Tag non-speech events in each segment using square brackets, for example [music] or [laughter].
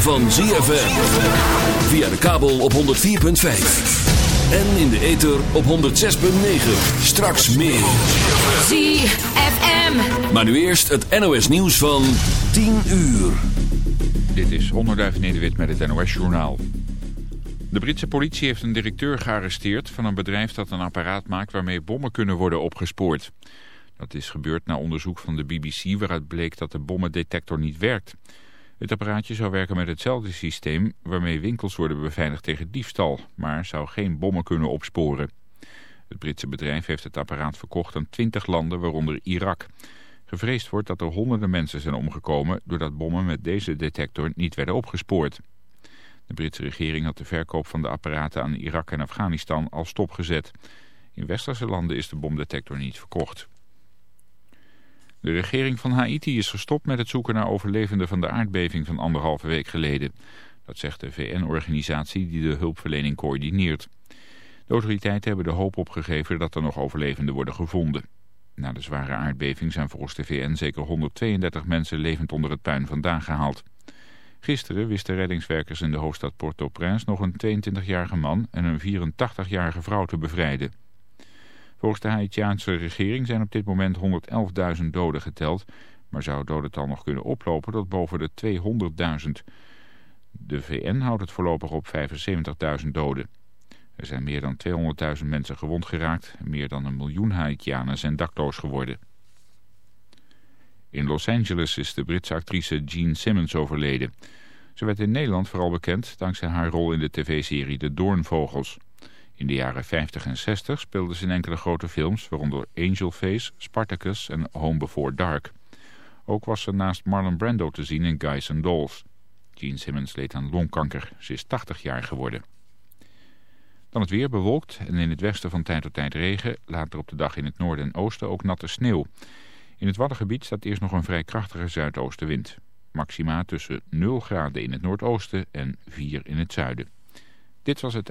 van ZFM. Via de kabel op 104.5. En in de ether op 106.9. Straks meer. ZFM. Maar nu eerst het NOS nieuws van 10 uur. Dit is Onderduif Nederwit met het NOS Journaal. De Britse politie heeft een directeur gearresteerd van een bedrijf dat een apparaat maakt waarmee bommen kunnen worden opgespoord. Dat is gebeurd na onderzoek van de BBC waaruit bleek dat de bommendetector niet werkt. Het apparaatje zou werken met hetzelfde systeem waarmee winkels worden beveiligd tegen diefstal, maar zou geen bommen kunnen opsporen. Het Britse bedrijf heeft het apparaat verkocht aan 20 landen, waaronder Irak. Gevreesd wordt dat er honderden mensen zijn omgekomen doordat bommen met deze detector niet werden opgespoord. De Britse regering had de verkoop van de apparaten aan Irak en Afghanistan al stopgezet. In westerse landen is de bomdetector niet verkocht. De regering van Haiti is gestopt met het zoeken naar overlevenden van de aardbeving van anderhalve week geleden. Dat zegt de VN-organisatie die de hulpverlening coördineert. De autoriteiten hebben de hoop opgegeven dat er nog overlevenden worden gevonden. Na de zware aardbeving zijn volgens de VN zeker 132 mensen levend onder het puin vandaan gehaald. Gisteren wisten reddingswerkers in de hoofdstad Port-au-Prince nog een 22-jarige man en een 84-jarige vrouw te bevrijden. Volgens de Haitiaanse regering zijn op dit moment 111.000 doden geteld, maar zou het dodental nog kunnen oplopen tot boven de 200.000. De VN houdt het voorlopig op 75.000 doden. Er zijn meer dan 200.000 mensen gewond geraakt meer dan een miljoen Haitianen zijn dakloos geworden. In Los Angeles is de Britse actrice Jean Simmons overleden. Ze werd in Nederland vooral bekend dankzij haar rol in de tv-serie De Doornvogels. In de jaren 50 en 60 speelde ze in enkele grote films, waaronder Angel Face, Spartacus en Home Before Dark. Ook was ze naast Marlon Brando te zien in Guys and Dolls. Jean Simmons leed aan longkanker. Ze is 80 jaar geworden. Dan het weer bewolkt en in het westen van tijd tot tijd regen. Later op de dag in het noorden en oosten ook natte sneeuw. In het Waddengebied staat eerst nog een vrij krachtige zuidoostenwind. Maxima tussen 0 graden in het noordoosten en 4 in het zuiden. Dit was het...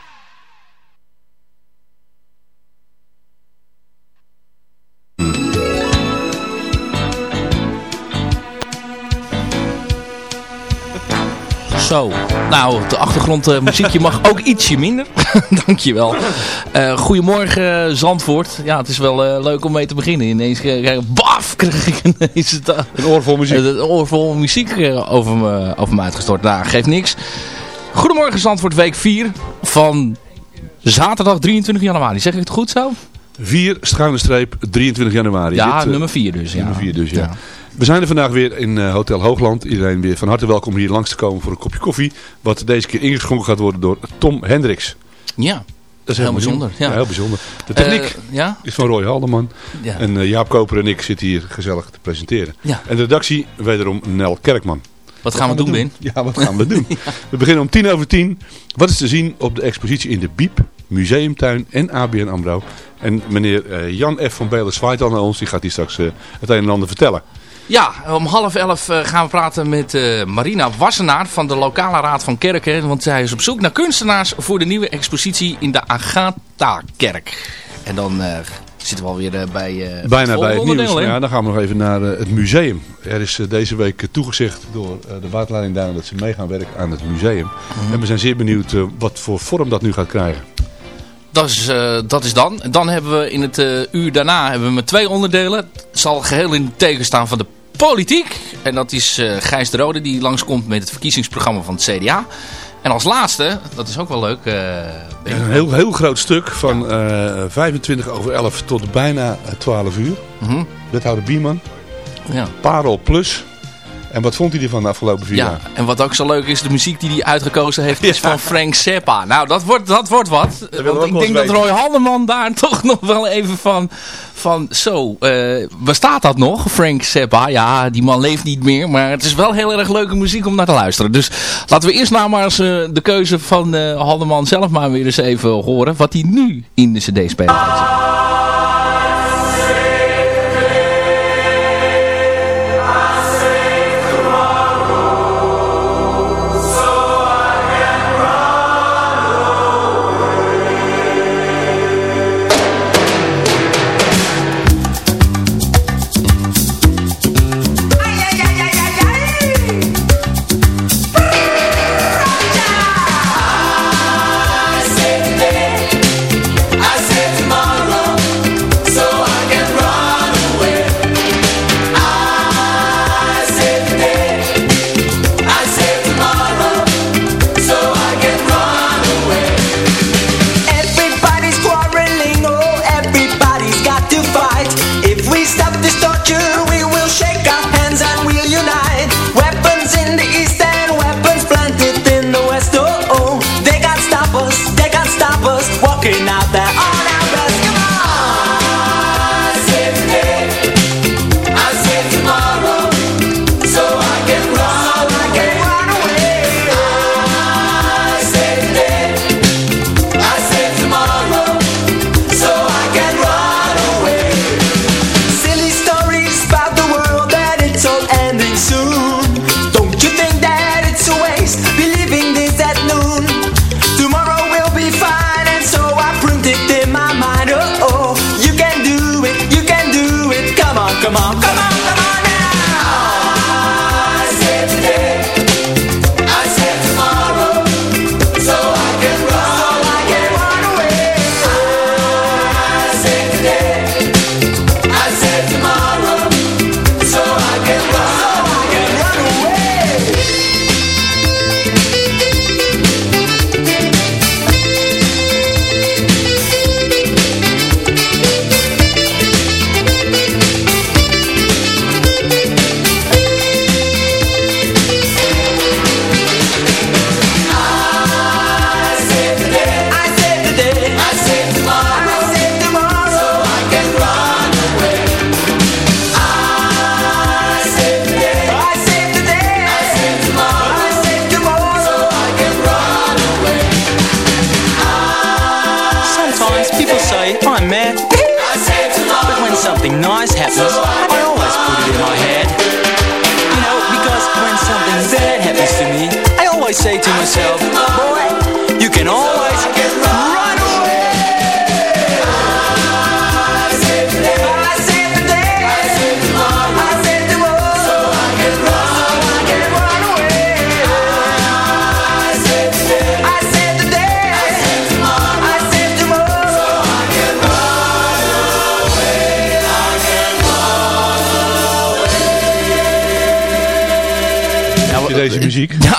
Zo, nou, de achtergrondmuziekje mag ook ietsje minder. [laughs] Dankjewel. Uh, goedemorgen Zandvoort. Ja, het is wel uh, leuk om mee te beginnen. Ineens uh, baf, kreeg ik ineens [laughs] het, een oor vol muziek, een oor vol muziek over, me, over me uitgestort. Nou, geeft niks. Goedemorgen Zandvoort, week 4 van zaterdag 23 januari. Zeg ik het goed zo? 4 schuine streep 23 januari. Ja, Dit, nummer 4 dus. Nummer ja. 4 dus, ja. ja. We zijn er vandaag weer in uh, Hotel Hoogland. Iedereen weer van harte welkom hier langs te komen voor een kopje koffie. Wat deze keer ingeschonken gaat worden door Tom Hendricks. Ja, Dat is heel bijzonder. Ja. Ja, heel bijzonder. De techniek Uh, ja? is van Roy Haldeman. Ja. En uh, Jaap Koper en ik zitten hier gezellig te presenteren. Ja. En de redactie wederom Nel Kerkman. Wat gaan we doen, Ben? Ja, wat gaan we doen? [laughs] We beginnen om tien over tien. Wat is te zien op de expositie in de Biep, Museumtuin en ABN AMRO. En meneer eh, Jan F. van Belen zwaait al naar ons. Die gaat hier straks eh, het een en ander vertellen. Ja, om half elf eh, gaan we praten met eh, Marina Wassenaar van de lokale raad van kerken. Want zij is op zoek naar kunstenaars voor de nieuwe expositie in de Agatha-kerk. En dan eh, zitten we alweer bij Bijna bij het nieuws. Ja, dan gaan we nog even naar het museum. Er is deze week toegezegd door de waterleiding Duinen dat ze mee gaan werken aan het museum. Mhm. En we zijn zeer benieuwd wat voor vorm dat nu gaat krijgen. Dat is, dat is dan. Dan hebben we in het uur daarna hebben we met twee onderdelen. Het zal geheel in het teken staan van de politiek. En dat is eh, Gijs de Rode die langskomt met het verkiezingsprogramma van het CDA. En als laatste, dat is ook wel leuk. eh. Een heel, heel groot stuk van eh 25 over 11 tot bijna eh, 12 uur. Mhm. Wethouder Bieman, ja. Parel Plus. En wat vond hij ervan de afgelopen vier Ja, jaar? en wat ook zo leuk is, de muziek die hij uitgekozen heeft is van Frank Zappa. Nou, dat wordt, dat wordt wat. Want ik denk dat Roy Haldeman daar [laughs] toch nog wel even van... Van zo, eh, bestaat dat nog? Frank Zappa, ja, die man leeft niet meer. Maar het is wel heel erg leuke muziek om naar te luisteren. Dus laten we eerst nou maar eens eh, de keuze van eh Haldeman zelf maar weer eens even horen. Wat hij nu in de cd-speler gaat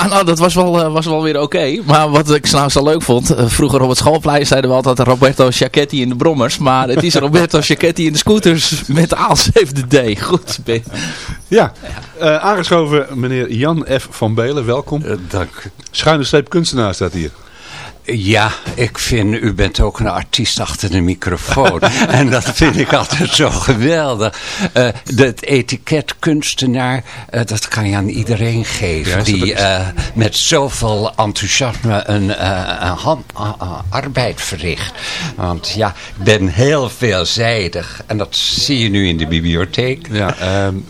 Ja, nou, dat was wel, eh, was wel weer oké. Maar wat ik nou zo leuk vond, eh, vroeger op het schoolplein zeiden we altijd Roberto Sciacchetti in de brommers. Maar het is Roberto Sciacchetti in de scooters met de A7D. Goed, Ben. Ja, Eh, aangeschoven meneer Jan F. van Belen, welkom. dank. Schuine streep kunstenaar staat hier. Ja, ik vind, u bent ook een artiest achter de microfoon. [laughs] en dat vind ik altijd zo geweldig. Uh, het etiket kunstenaar, uh, dat kan je aan iedereen geven. Ja, die uh, met zoveel enthousiasme een, een hand, arbeid verricht. Want ja, ik ben heel veelzijdig. En dat zie je nu in de bibliotheek. Ja, um,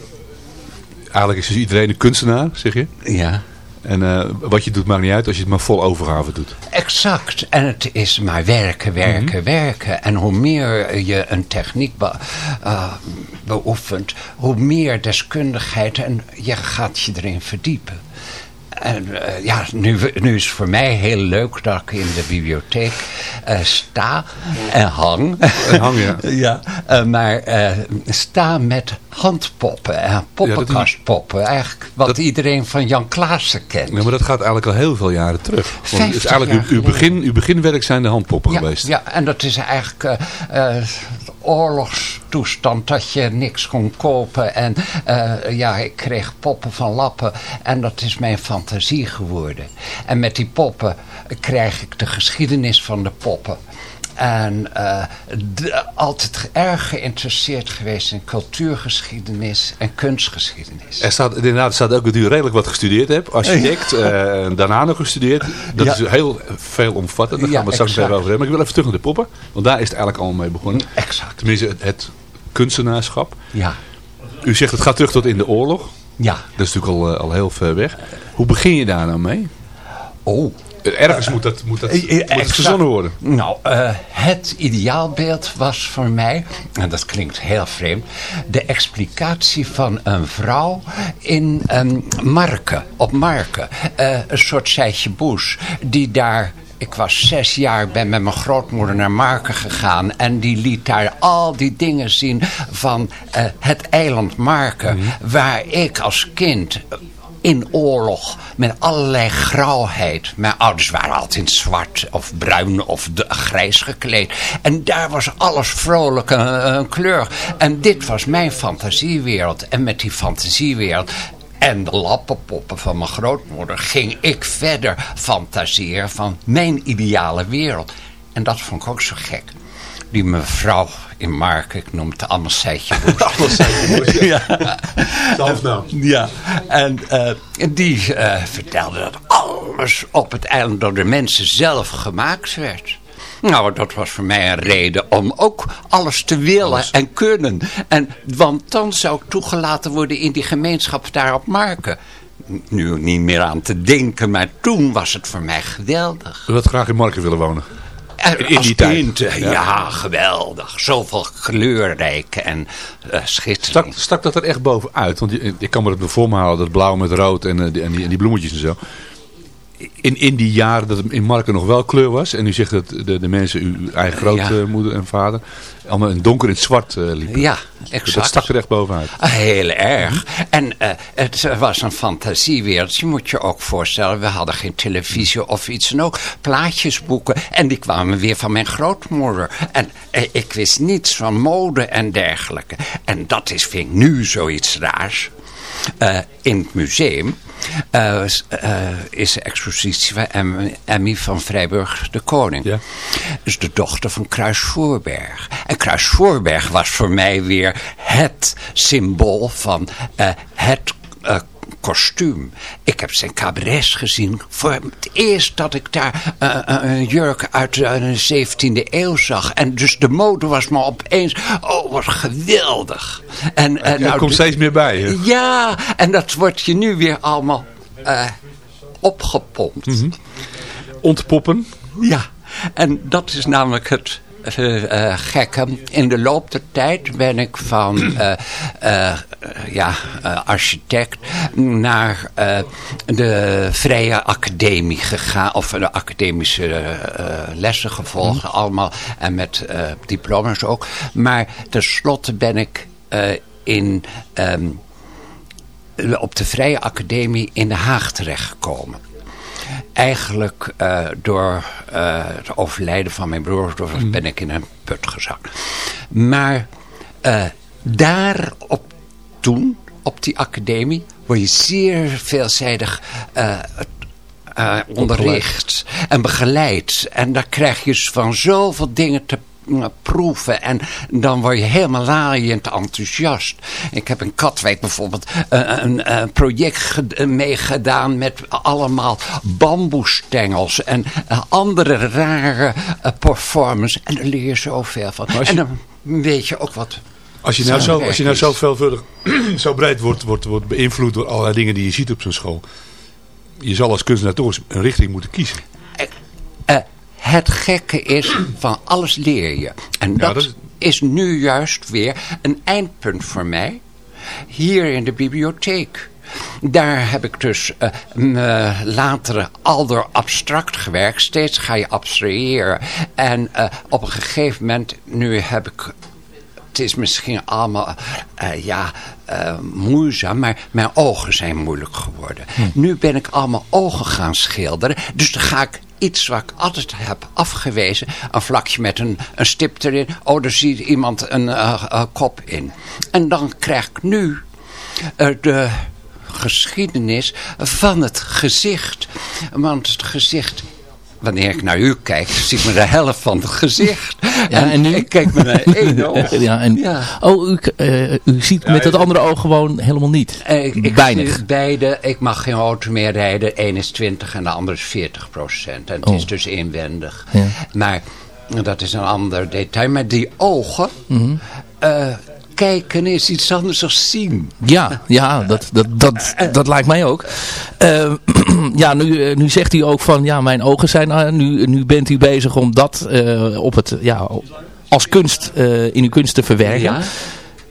eigenlijk is dus iedereen een kunstenaar, zeg je? Ja. En uh, wat je doet maakt niet uit als je het maar vol overgave doet. Exact. En het is maar werken, werken, mm -hmm. werken. En hoe meer je een techniek be uh, beoefent, hoe meer deskundigheid en je gaat je erin verdiepen. En uh, ja, nu, nu is het voor mij heel leuk dat ik in de bibliotheek uh, sta en hang. En hang, ja. [laughs] ja uh, maar sta met handpoppen en poppenkastpoppen. Ja, eigenlijk wat dat, eigenlijk van Jan Klaassen kent. Ja, maar dat gaat eigenlijk al heel veel jaren terug. Want het is eigenlijk uw, uw, begin, uw beginwerk zijn de handpoppen ja, geweest. Ja, en dat is eigenlijk oorlogstoestand dat je niks kon kopen. En uh, ja, ik kreeg poppen van lappen. En dat is mijn fantasie geworden. En met die poppen krijg ik de geschiedenis van de poppen. En uh, de, altijd erg geïnteresseerd geweest in cultuurgeschiedenis en kunstgeschiedenis. Er staat inderdaad er staat ook dat u redelijk wat gestudeerd hebt. Architect, uh, daarna nog gestudeerd. Dat ja. is heel veel omvattend. Daar gaan we het straks verder over hebben. Maar ik wil even terug naar de poppen. Want daar is het eigenlijk allemaal mee begonnen. Exact. Tenminste, het, het kunstenaarschap. Ja. U zegt het gaat terug tot in de oorlog. Ja. Dat is natuurlijk al, al heel ver weg. Hoe begin je daar nou mee? Oh, Ergens moet, dat, moet, dat, moet het verzonnen worden. Nou, uh, het ideaalbeeld was voor mij, en dat klinkt heel vreemd, de explicatie van een vrouw in um, Marken, op Marken. Uh, een soort Seitje Boes, die daar ik was zes jaar, ben met mijn grootmoeder naar Marken gegaan. En die liet daar al die dingen zien van uh, het eiland Marken. Mm -hmm. Waar ik als kind in oorlog met allerlei grauwheid. Mijn ouders waren altijd zwart of bruin of de, grijs gekleed. En daar was alles vrolijk een, een kleur. En dit was mijn fantasiewereld. En met die fantasiewereld en de lappenpoppen van mijn grootmoeder ging ik verder fantaseren van mijn ideale wereld. En dat vond ik ook zo gek. Die mevrouw in Marken, ik noem het allemaal Seitje Boes. [laughs] ja. [laughs] Ja, en uh, die uh, vertelde dat alles op het eiland door de mensen zelf gemaakt werd. Nou, dat was voor mij een reden om ook alles te willen alles. en kunnen. En, want dan zou ik toegelaten worden in die gemeenschap daar op Marken. Nu niet meer aan te denken, maar toen was het voor mij geweldig. U had graag in Marken willen wonen? In, in die kind, tijd. Ja. ja. geweldig. Zoveel kleurrijk en uh, schitterend. Stak, stak dat er echt bovenuit? Want ik kan me dat voor me halen, dat blauw met rood en, en, die, en die bloemetjes en zo in, in die jaren dat het in Marken nog wel kleur was. En u zegt dat de, de mensen, uw eigen grootmoeder ja. en vader, allemaal in donker in het zwart uh, liepen. Ja, exact. Dat stak er echt bovenuit. Heel erg. En uh, het was een fantasiewereld. Je moet je ook voorstellen, we hadden geen televisie of iets en ook. Plaatjesboeken. En die kwamen weer van mijn grootmoeder. En uh, ik wist niets van mode en dergelijke. En dat is, vind ik nu zoiets raars. In het museum uh, uh, is de expositie van Emmy van Vrijburg de Koning. Ja. Dus de dochter van Kruis Voorberg. En Kruis Voorberg was voor mij weer het symbool van uh, het kostuum. Ik heb zijn cabarets gezien. Voor het eerst dat ik daar uh, een jurk uit de 17e eeuw zag. En dus de mode was me opeens... Oh, wat geweldig. En, uh, nou, komt steeds meer bij. Hè? Ja, en dat wordt je nu weer allemaal uh, opgepompt. Mm -hmm. Ontpoppen? Ja, en dat is namelijk het uh, uh, gekke. In de loop der tijd ben ik van uh, [clears throat] ja, architect naar de Vrije Academie gegaan. Of de academische lessen gevolgd. Mm. Allemaal. En met diploma's ook. Maar tenslotte ben ik in... Um, op de Vrije Academie in Den Haag terechtgekomen eigenlijk uh, door uh, het overlijden van mijn broer mm. ben ik in een put gezakt. Maar uh, daar op toen, op die academie, word je zeer veelzijdig eh, onderricht en begeleid. En daar krijg je van zoveel dingen te mm, proeven en dan word je helemaal laaiend enthousiast. Ik heb in Katwijk bijvoorbeeld eh, een, een project ge- meegedaan met allemaal bamboestengels en eh, andere rare eh, performance. En daar leer je zoveel van. En dan weet je ook wat Als je nou zo, als je nou zo veelvuldig, [clears throat] zo breed wordt, wordt, wordt beïnvloed door allerlei dingen die je ziet op zo'n school. Je zal als kunstenaar toch eens een richting moeten kiezen. Eh, het gekke is, van alles leer je. En Ja, dat, is- nu juist weer een eindpunt voor mij. Hier in de bibliotheek. Daar heb ik dus eh, me later al door abstract gewerkt. Steeds ga je abstraheren. En eh, op een gegeven moment, nu heb ik het is misschien allemaal eh, ja, eh, moeizaam, maar mijn ogen zijn moeilijk geworden. Nu ben ik allemaal ogen gaan schilderen. Dus dan ga ik iets wat ik altijd heb afgewezen. Een vlakje met een, een stip erin. Oh, daar ziet iemand een eh, kop in. En dan krijg ik nu de geschiedenis van het gezicht. Want het gezicht... Wanneer ik naar u kijk, zie ik me de helft van het gezicht. Ja, en nu? Ik kijk me naar één oog. ja, en, Ja. Oh, u, eh, u ziet met het andere oog gewoon helemaal niet. Eh, Ik, ik Weinig. beide, ik mag geen auto meer rijden. Eén is 20 en de andere is 40 procent. En het Oh. is dus inwendig. Ja. Maar dat is een ander detail. Maar die ogen, Mhm. eh, kijken is iets anders dan zien. Ja, ja dat, dat, dat, dat lijkt mij ook. Eh, [clears throat] ja, nu, eh, nu zegt u ook van, ja, mijn ogen zijn, eh, nu, nu bent u bezig om dat op het, ja, als kunst, in uw kunst te verwerken.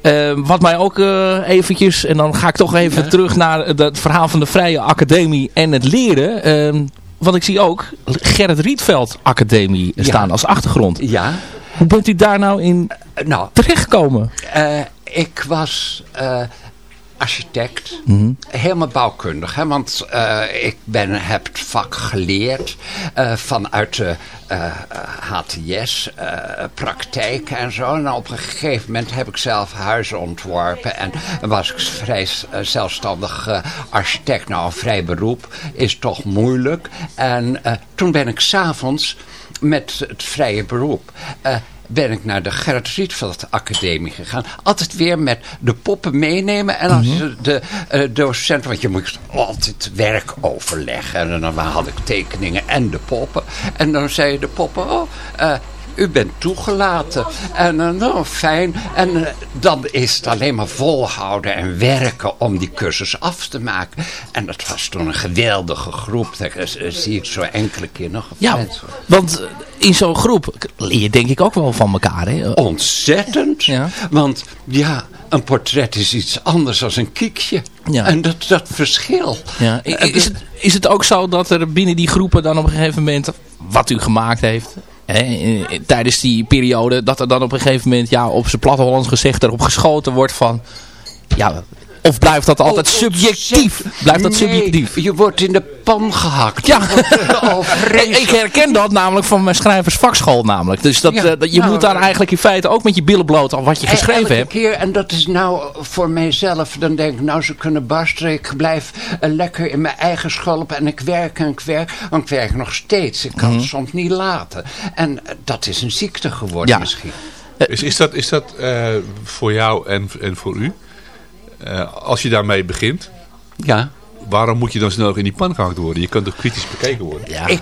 Ja. Wat mij ook eventjes, en dan ga ik toch even terug naar het verhaal van de Vrije Academie en het leren. Want ik zie ook Gerrit Rietveld Academie staan als achtergrond. Ja. Hoe bent u daar nou in Eh, Nou, terechtgekomen? eh, ik was eh, architect. Mhm. Helemaal bouwkundig. Hè? Want ik ben, heb het vak geleerd vanuit de eh, HTS, eh, praktijk en zo. En op een gegeven moment heb ik zelf huizen ontworpen. En was ik vrij zelfstandig architect. Nou, een vrij beroep is toch moeilijk. En toen ben ik s'avonds met het vrije beroep... eh, ben ik naar de Gerrit Rietveld Academie gegaan. Altijd weer met de poppen meenemen. En als Mhm. de eh, docent, want je moet altijd werk overleggen. En dan had ik tekeningen en de poppen. En dan zei de poppen, oh, eh, u bent toegelaten. En eh, nou, fijn. En eh, dan is het alleen maar volhouden en werken om die cursus af te maken. En dat was toen een geweldige groep. Daar eh, zie ik zo enkele keer nog. Ja, want in zo'n groep leer je denk ik ook wel van elkaar. Hè? Ontzettend. Ja. Want ja, een portret is iets anders dan een kiekje. Ja. En dat, dat verschil. Ja. Is, het, is het ook zo dat er binnen die groepen dan op een gegeven moment, wat u gemaakt heeft, tijdens die periode, dat er dan op een gegeven moment, ja, op zijn platte Hollands gezegd, erop geschoten wordt van, ja, of blijft dat altijd Oh, subjectief? Blijft dat Nee, subjectief? je wordt in de pan gehakt. Ja, Oh, [laughs] ik herken dat namelijk van mijn schrijversvakschool namelijk. Dus dat, Ja, eh, dat, je nou, moet daar eigenlijk in feite ook met je billen bloot aan wat je geschreven Elke hebt. keer, en dat is nou voor mijzelf, dan denk ik, nou ze kunnen barsten. Ik blijf eh, lekker in mijn eigen schulp en ik werk en ik werk. Want ik werk nog steeds. Ik kan het soms niet laten. En eh, dat is een ziekte geworden Mhm. Ja. misschien. Is, is dat, is dat eh, voor jou en, en voor u? Eh, als je daarmee begint, Ja. waarom moet je dan snel in die pan gehakt worden? Je kunt toch kritisch bekeken worden? Ja. Ik,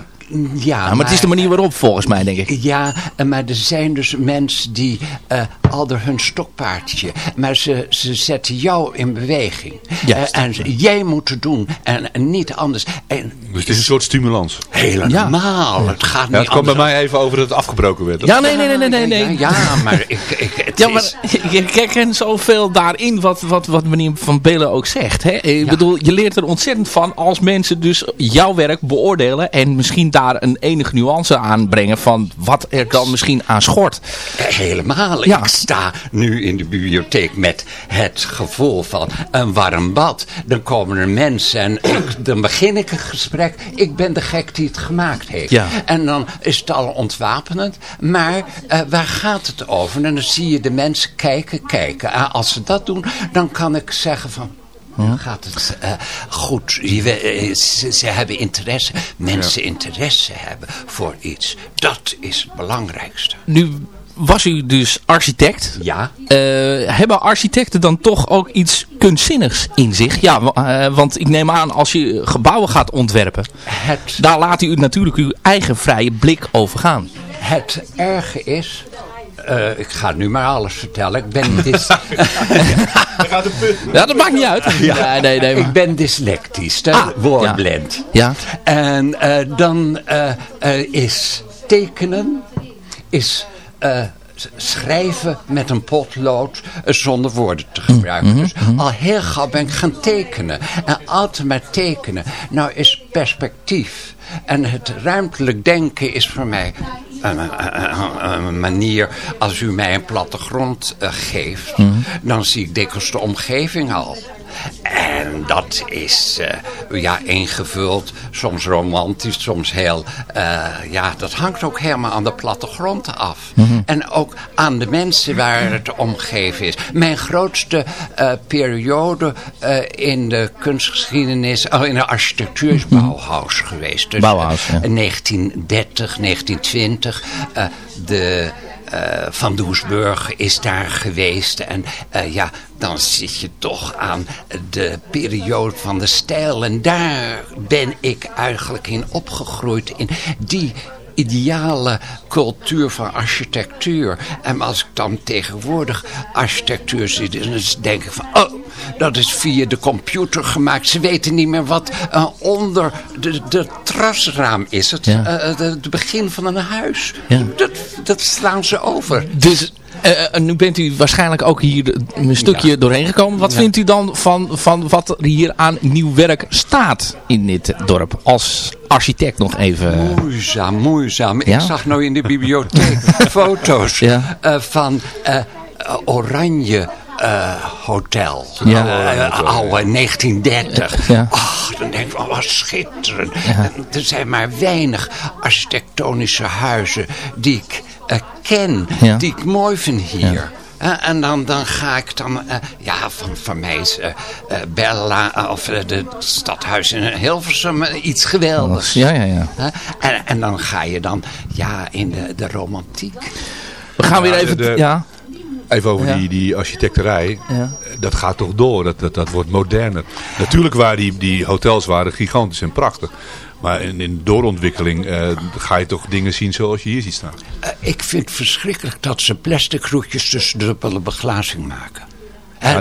ja, Ja, maar het is de manier waarop volgens mij, denk ik. Ja, maar er zijn dus mensen die eh al door hun stokpaardje, maar ze, ze zetten jou in beweging. Juist. Eh, en jij moet het doen en, en niet anders. En Dus het is een soort stimulans. helemaal, het gaat Ja, niet het kwam bij mij even over dat het afgebreken werd. Ja, nee, nee, nee, nee, nee. nee. Ja, ja, maar ik, ik, het Ja, is... maar ik herken zoveel daarin wat, wat, wat meneer Van Bellen ook zegt. Hè? Ik bedoel, je leert er ontzettend van als mensen dus jouw werk beoordelen en misschien daar een enige nuance aan brengen van wat er dan misschien aan schort. Helemaal. Ja. Ik sta nu in de bibliotheek met het gevoel van een warm bad. Dan komen er mensen en ik, dan begin ik een gesprek. Ik ben de gek die het gemaakt heeft. Ja. En dan is het al ontwapenend. Maar eh, waar gaat het over? En dan zie je de mensen kijken, kijken. En als ze dat doen, dan kan ik zeggen van... nu gaat het eh, goed. Je eh, ze, ze hebben interesse. Mensen interesse hebben voor iets. Dat is het belangrijkste. Nu was u dus architect. Ja. Eh, hebben architecten dan toch ook iets kunstzinnigs in zich? Ja, wa- want ik neem aan als je gebouwen gaat ontwerpen. Het, Daar laat u natuurlijk uw eigen vrije blik over gaan. het erge is... eh, ik ga nu maar alles vertellen. Ik ben, [laughs] dys, [laughs] Ja, dat maakt niet uit. [laughs] Ja, nee, nee, maar- ik ben dyslectisch. Ah, woordblind. Ja. En eh, dan eh, is tekenen, is eh, schrijven met een potlood zonder woorden te gebruiken. Dus al heel gauw ben ik gaan tekenen. En altijd maar tekenen. Nou is perspectief en het ruimtelijk denken is voor mij een, een- een- een manier, als u mij een plattegrond eh, geeft, dan zie ik dikwijls de omgeving al. En dat is eh, ja, ingevuld, soms romantisch, soms heel... eh, ja, dat hangt ook helemaal aan de plattegrond af. En ook aan de mensen waar het omgeven is. Mijn grootste eh, periode in de kunstgeschiedenis, oh, in de architectuur is Bauhaus geweest. Dus, Bauhaus, ja. eh, 1930, 1920. eh, de... van Doesburg is daar geweest. En ja, dan zit je toch aan de periode van de stijl. En daar ben ik eigenlijk in opgegroeid. In die ideale cultuur van architectuur. En als ik dan tegenwoordig architectuur zie, dan denk ik van... Oh, dat is via de computer gemaakt. Ze weten niet meer wat eh, onder de, de trasraam is. Het, Ja. eh, de- het begin van een huis. Ja. Dat, dat slaan ze over. Dus eh, eh, nu bent u waarschijnlijk ook hier een stukje doorheen gekomen. Wat vindt u dan van, van wat er hier aan nieuw werk staat in dit dorp? Als architect nog even. Moeizaam, moeizaam. Ja? Ik zag nou in de bibliotheek [laughs] foto's eh, van eh, eh, Oranje eh, Hotel. Ja. Eh, oude 1930. Ja. Ach, dan denk ik van wat schitterend. En Er zijn maar weinig architectonische huizen die ik eh, ken, Ja. die ik mooi vind hier. Eh, en dan, dan ga ik dan, eh, ja, van, van mij is Bella, of de het stadhuis in Hilversum iets geweldigs. Ja, ja, ja. En, en dan ga je dan ja, in de, de romantiek. We gaan weer even... de- ja. Even over Ja. die, die architecterij. Ja. Dat gaat toch door. Dat, dat, dat wordt moderner. Natuurlijk waren die, die hotels waren gigantisch en prachtig. Maar in, in doorontwikkeling eh, ga je toch dingen zien zoals je hier ziet staan. Eh, ik vind het verschrikkelijk dat ze plastic roetjes tussen de dubbele beglazing maken.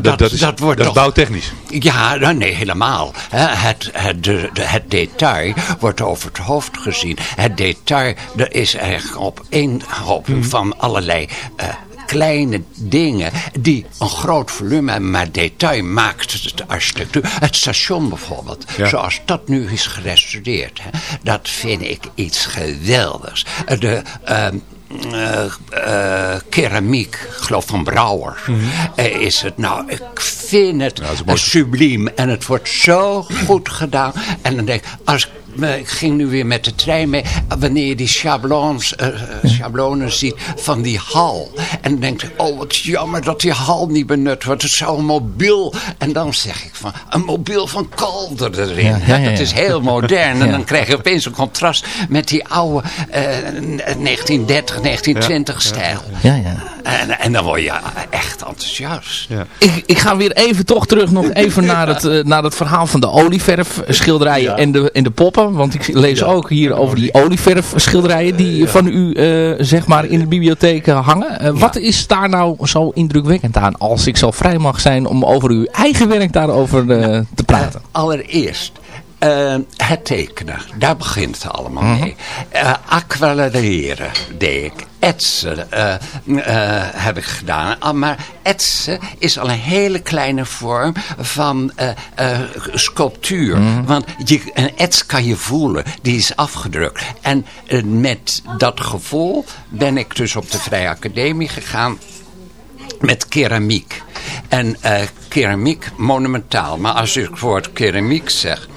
Dat, dat, is, dat, wordt is toch- bouwtechnisch. Ja, nou, nee, helemaal. Het, het, de, de- het detail wordt over het hoofd gezien. Het detail er is eigenlijk op één hoop van allerlei eh, kleine dingen die een groot volume. Maar detail maakt de architectuur. Het station bijvoorbeeld, Ja. zoals dat nu is gerestaureerd. Hè, dat vind ik iets geweldigs. De... eh, eh, keramiek, ik geloof van Brouwer, eh, is het. Nou, ik vind het mooi. subliem en het wordt zo goed gedaan. En dan denk ik, als ik, ik ging nu weer met de trein mee, wanneer je die schablons, eh, eh, schablonen ziet van die hal. En dan denk ik, oh wat jammer dat die hal niet benut wordt. Het zou een mobiel, en dan zeg ik van, een mobiel van Calder erin. Ja, ja, ja, Dat is heel modern. En [laughs] dan krijg je opeens een contrast met die oude eh, 1930, 1920 stijl. Ja, ja. En, en dan word je echt enthousiast. Ja. Ik, ik ga weer even toch terug nog even naar, het, eh, naar het verhaal van de olieverf schilderijen en, de, en de poppen. Want ik lees ook hier over die olieverf schilderijen die van u eh, zeg maar in de bibliotheek eh, hangen. Eh, Wat is daar nou zo indrukwekkend aan als ik zo vrij mag zijn om over uw eigen werk daarover eh, te praten? Allereerst, eh, het tekenen. Daar begint het allemaal Mhm. mee. Aquarelleren deed ik. Etsen eh, heb ik gedaan. Ah, Maar etsen is al een hele kleine vorm van sculptuur. Mhm. Want je, een ets kan je voelen. Die is afgedrukt. En met dat gevoel ben ik dus op de Vrije Academie gegaan met keramiek. En keramiek monumentaal. Maar als ik het woord keramiek zeg,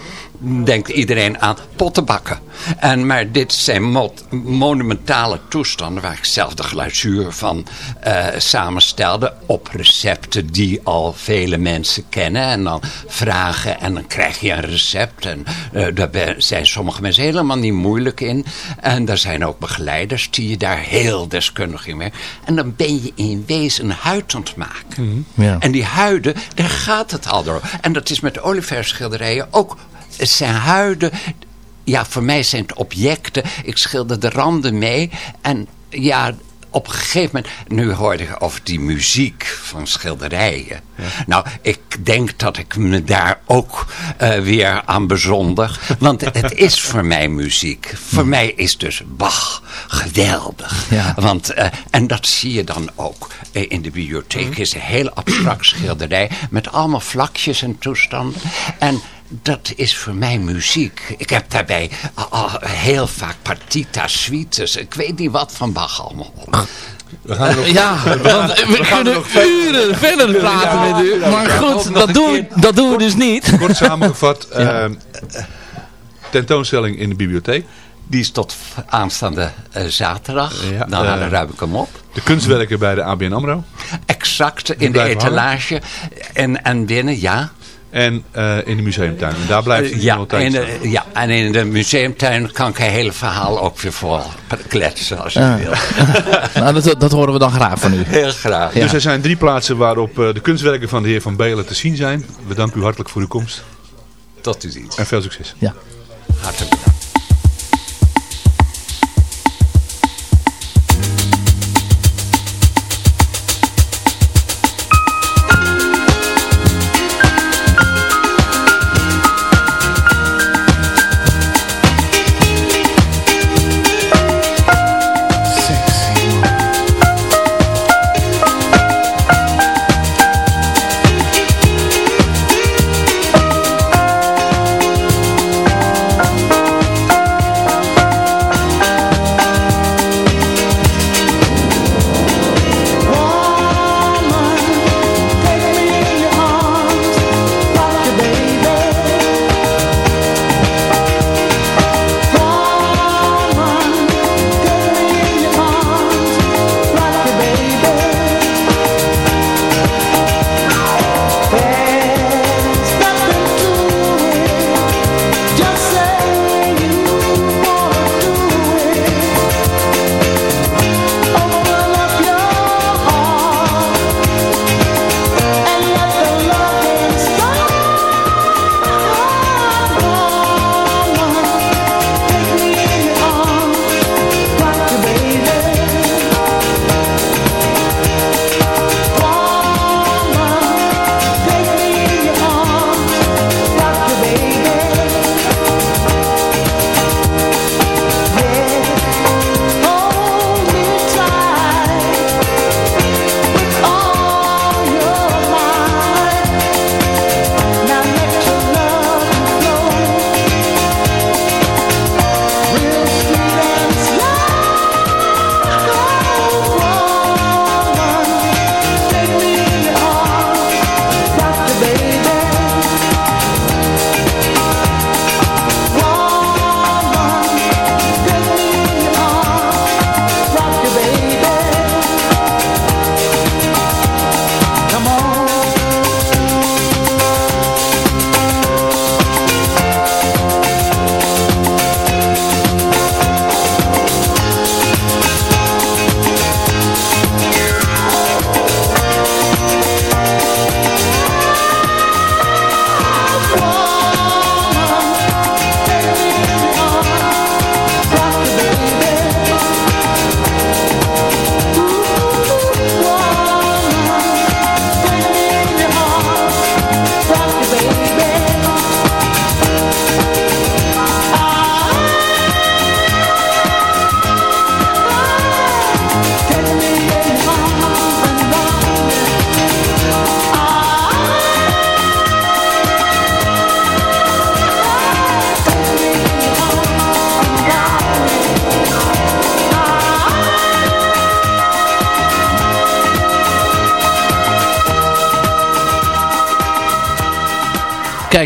denkt iedereen aan pottenbakken. En, maar dit zijn mo- monumentale toestanden waar ik zelf de glazuur van eh, samenstelde op recepten die al vele mensen kennen. En dan vragen en dan krijg je een recept. En eh, daar zijn sommige mensen helemaal niet moeilijk in. En er zijn ook begeleiders die je daar heel deskundig in mee. En dan ben je in wezen een huid aan het maken. Ja. En die huiden, daar gaat het al door. En dat is met olieverfschilderijen ook. Het zijn huiden. Ja, voor mij zijn het objecten. Ik schilder de randen mee. En ja, op een gegeven moment... Nu hoorde ik over die muziek van schilderijen. Nou, ik denk dat ik me daar ook eh, weer aan bezondig. Want het [laughs] is voor mij muziek. Voor mij is dus Bach geweldig. Ja. Want, eh, en dat zie je dan ook eh, in de bibliotheek. is een heel abstract schilderij met allemaal vlakjes en toestanden. En dat is voor mij muziek. Ik heb daarbij heel vaak partita, suites, ik weet niet wat van Bach allemaal. We gaan nog... Ja, want we, kunnen uren verder praten met u. Maar goed, dat doen, we, dat doen we dus niet. Kort samengevat, [laughs] ehm, tentoonstelling in de bibliotheek. Die is tot aanstaande eh, zaterdag. Ja, Dan eh, ruim ik hem op. De kunstwerken bij de ABN AMRO. Exact in de etalage. En, en binnen, ja. En eh, in de museumtuin. En daar blijft hij Eh, ja, staan. de, ja, en in de museumtuin kan ik een hele verhaal ook weer vol kletsen als je Ja. wil. [laughs] Nou, dat, dat horen we dan graag van u. Heel graag. Ja. Dus er zijn drie plaatsen waarop eh, de kunstwerken van de heer Van Belen te zien zijn. We danken u hartelijk voor uw komst. Tot u ziens. En veel succes. Ja. Hartelijk bedankt.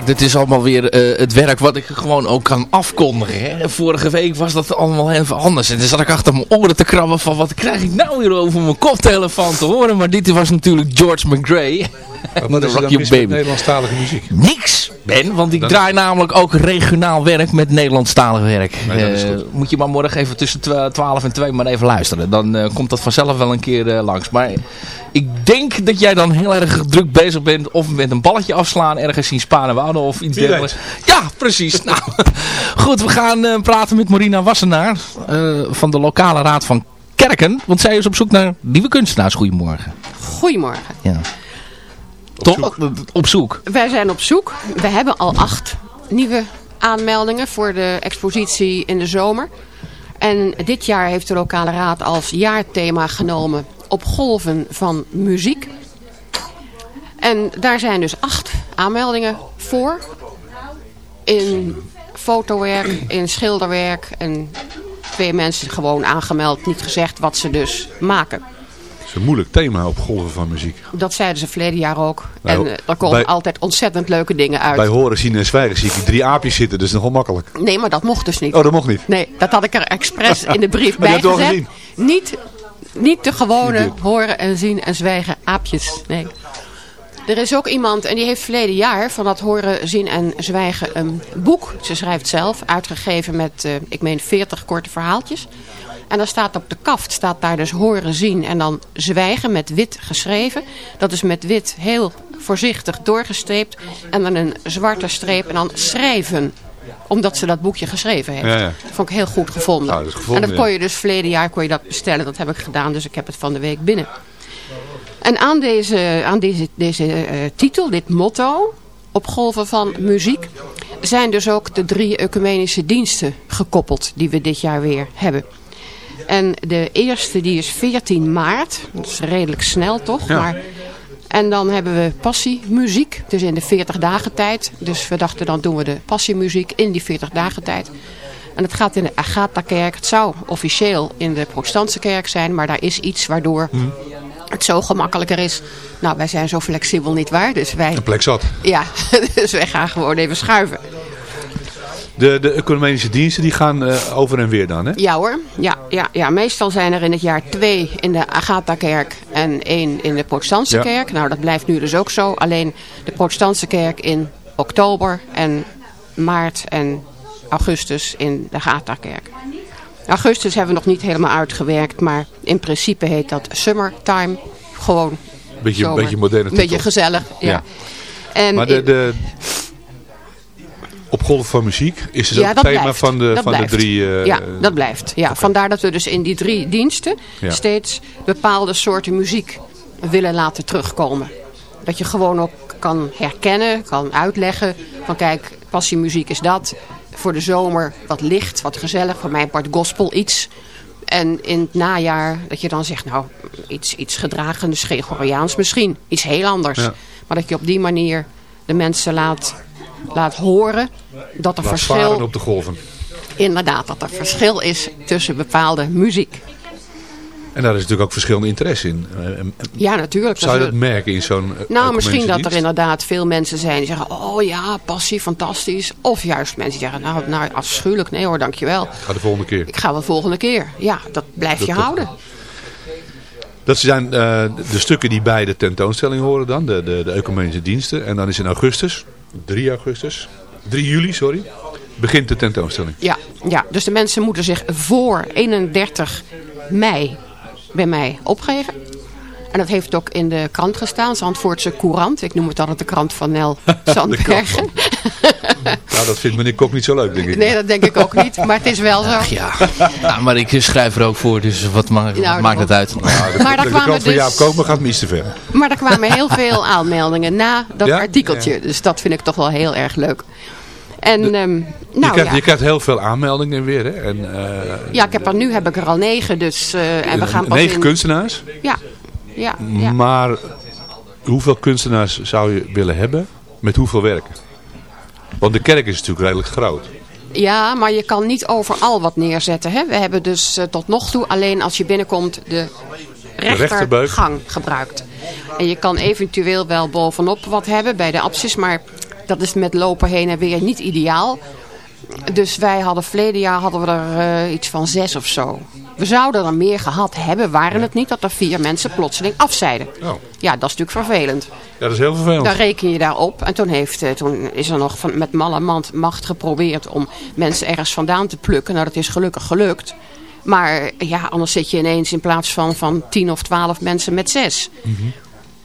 Dit is allemaal weer eh, het werk wat ik gewoon ook kan afkondigen. Hè. Vorige week was dat allemaal even anders. En dan zat ik achter mijn oren te krabben van wat krijg ik nou weer over mijn koptelefoon te horen. Maar dit was natuurlijk George McGray. Wat is dan Rock Your Baby. Nederlandstalige muziek? Niks, Ben, want ik draai namelijk ook regionaal werk met Nederlandstalig werk. Nee, Eh, moet je maar morgen even tussen twa- 12 en 2 maar even luisteren. Dan eh, komt dat vanzelf wel een keer eh, langs. Maar ik denk dat jij dan heel erg druk bezig bent. Of met een balletje afslaan ergens in Spaanwouden of iets dergelijks. Ja, precies. nou, [laughs] goed, we gaan eh, praten met Marina Wassenaar eh, van de lokale raad van Kerken. Want zij is op zoek naar nieuwe kunstenaars. Goedemorgen. Goedemorgen. Ja. Toch? Op zoek. Wij zijn op zoek. We hebben al acht nieuwe aanmeldingen voor de expositie in de zomer. En dit jaar heeft de lokale raad als jaarthema genomen op golven van muziek. En daar zijn dus acht aanmeldingen voor. In fotowerk, in schilderwerk en twee mensen gewoon aangemeld, niet gezegd wat ze dus maken. Het is een moeilijk thema op golven van muziek. Dat zeiden ze verleden jaar ook. Nou, en eh, er komen bij- altijd ontzettend leuke dingen uit. Bij horen, zien en zwijgen zie ik die drie aapjes zitten. Dat is nogal makkelijk. Nee, maar dat mocht dus niet. Oh, dat mocht niet. Nee, dat had ik er expres in de brief [laughs] bij gezet. gezien. Niet, niet de gewone Niet horen en zien en zwijgen aapjes. Nee. Er is ook iemand en die heeft verleden jaar van dat horen, zien en zwijgen een boek. Ze schrijft zelf, uitgegeven met, eh, ik meen, 40 korte verhaaltjes. En dan staat op de kaft, staat daar dus horen, zien en dan zwijgen met wit geschreven. Dat is met wit heel voorzichtig doorgestreept. En dan een zwarte streep en dan schrijven. Omdat ze dat boekje geschreven heeft. Ja, ja. Vond ik heel goed gevonden. Nou, dat gevonden, en dat kon je dus verleden jaar kon je dat bestellen. Dat heb ik gedaan, dus ik heb het van de week binnen. En aan deze, aan deze, deze eh, titel, dit motto, op golven van muziek, zijn dus ook de drie ecumenische diensten gekoppeld die we dit jaar weer hebben. En de eerste die is 14 maart, dat is redelijk snel toch, Ja. maar... En dan hebben we passiemuziek, dus in de 40 dagen tijd. Dus we dachten dan doen we de passiemuziek in die 40 dagen tijd. En het gaat in de Agatha-kerk. Het zou officieel in de protestantse kerk zijn, maar daar is iets waardoor het zo gemakkelijker is. Nou, wij zijn zo flexibel niet waar, dus wij, Een plek zat. ja, [laughs] dus wij gaan gewoon even schuiven. De, de economische diensten die gaan eh, over en weer dan, hè? Ja hoor, ja, ja, ja, meestal zijn er in het jaar twee in de Agatha-kerk en één in de protestantse Ja. kerk. Nou, dat blijft nu dus ook zo. Alleen de protestantse kerk in oktober en maart en augustus in de Agatha-kerk. Augustus hebben we nog niet helemaal uitgewerkt, maar in principe heet dat summertime. Gewoon Beetje, zomer. beetje moderne beetje gezellig, ja. Ja. En Maar de, de, op golven van muziek is het Ja, ook het dat thema blijft. van de, Dat van de drie... eh, ja, dat blijft. Ja, Vandaar dat we dus in die drie diensten Ja. steeds bepaalde soorten muziek willen laten terugkomen. Dat je gewoon ook kan herkennen, kan uitleggen van kijk, passiemuziek is dat. Voor de zomer wat licht, wat gezellig. Voor mij part gospel iets. En in het najaar dat je dan zegt, nou, iets, iets gedragenis, Gregoriaans misschien. Iets heel anders. Ja. Maar dat je op die manier de mensen laat, laat horen dat er laat verschil op de golven. inderdaad dat er verschil is tussen bepaalde muziek. En daar is natuurlijk ook verschillende interesse in. Eh, en- Ja, natuurlijk. Zou je Dat merken in zo'n eh, nou, misschien dat er inderdaad veel mensen zijn die zeggen... oh ja, passie, fantastisch. Of juist mensen die zeggen, nou, nou afschuwelijk. Nee hoor, dankjewel. Ga de volgende keer. Ik ga wel volgende keer. Ja, dat blijf je Dat- houden. Dat zijn eh, de stukken die bij de tentoonstelling horen dan. De, de, de ecumenische diensten. En dan is in augustus, 3 augustus, 3 juli, sorry, begint de tentoonstelling. Ja, ja, dus de mensen moeten zich voor 31 mei bij mij opgeven. En dat heeft ook in de krant gestaan, Zandvoortse Courant. Ik noem het altijd de krant van Nel [laughs] Zandbergen. [laughs] Nou, dat vindt meneer Kok niet zo leuk, denk ik. Nee, dat denk ik ook niet, maar het is wel zo. Ja. ja, maar ik schrijf er ook voor, dus wat, ma- wat Nou, maakt het uit? Nou, de, Maar daar de, de kwamen krant van dus- Jaap Koopman gaat me iets te ver. Maar er kwamen heel [laughs] veel aanmeldingen na dat Ja? artikeltje. Dus dat vind ik toch wel heel erg leuk. En ehm, je, nou krijgt, ja. je krijgt heel veel aanmeldingen weer, hè? En, eh, ja, ik heb er nu heb ik er al negen. Dus, eh, en we gaan pas negen in... kunstenaars. Ja, ja, ja. Maar hoeveel kunstenaars zou je willen hebben met hoeveel werken? Want de kerk is natuurlijk redelijk groot. ja, maar je kan niet overal wat neerzetten. Hè? We hebben dus eh, tot nog toe alleen als je binnenkomt de rechtergang gebruikt. En je kan eventueel wel bovenop wat hebben bij de apsis. Maar dat is met lopen heen en weer niet ideaal. Dus wij hadden verleden jaar hadden we er eh, iets van zes of zo. We zouden er meer gehad hebben, waren het niet dat er vier mensen plotseling afzeiden. Oh. Ja, dat is natuurlijk vervelend. Ja, dat is heel vervelend. Dan reken je daarop. En toen, heeft, eh, toen is er nog van, met mal en mand macht geprobeerd om mensen ergens vandaan te plukken. Nou, dat is gelukkig gelukt. Maar ja, anders zit je ineens in plaats van, van tien of twaalf mensen met zes.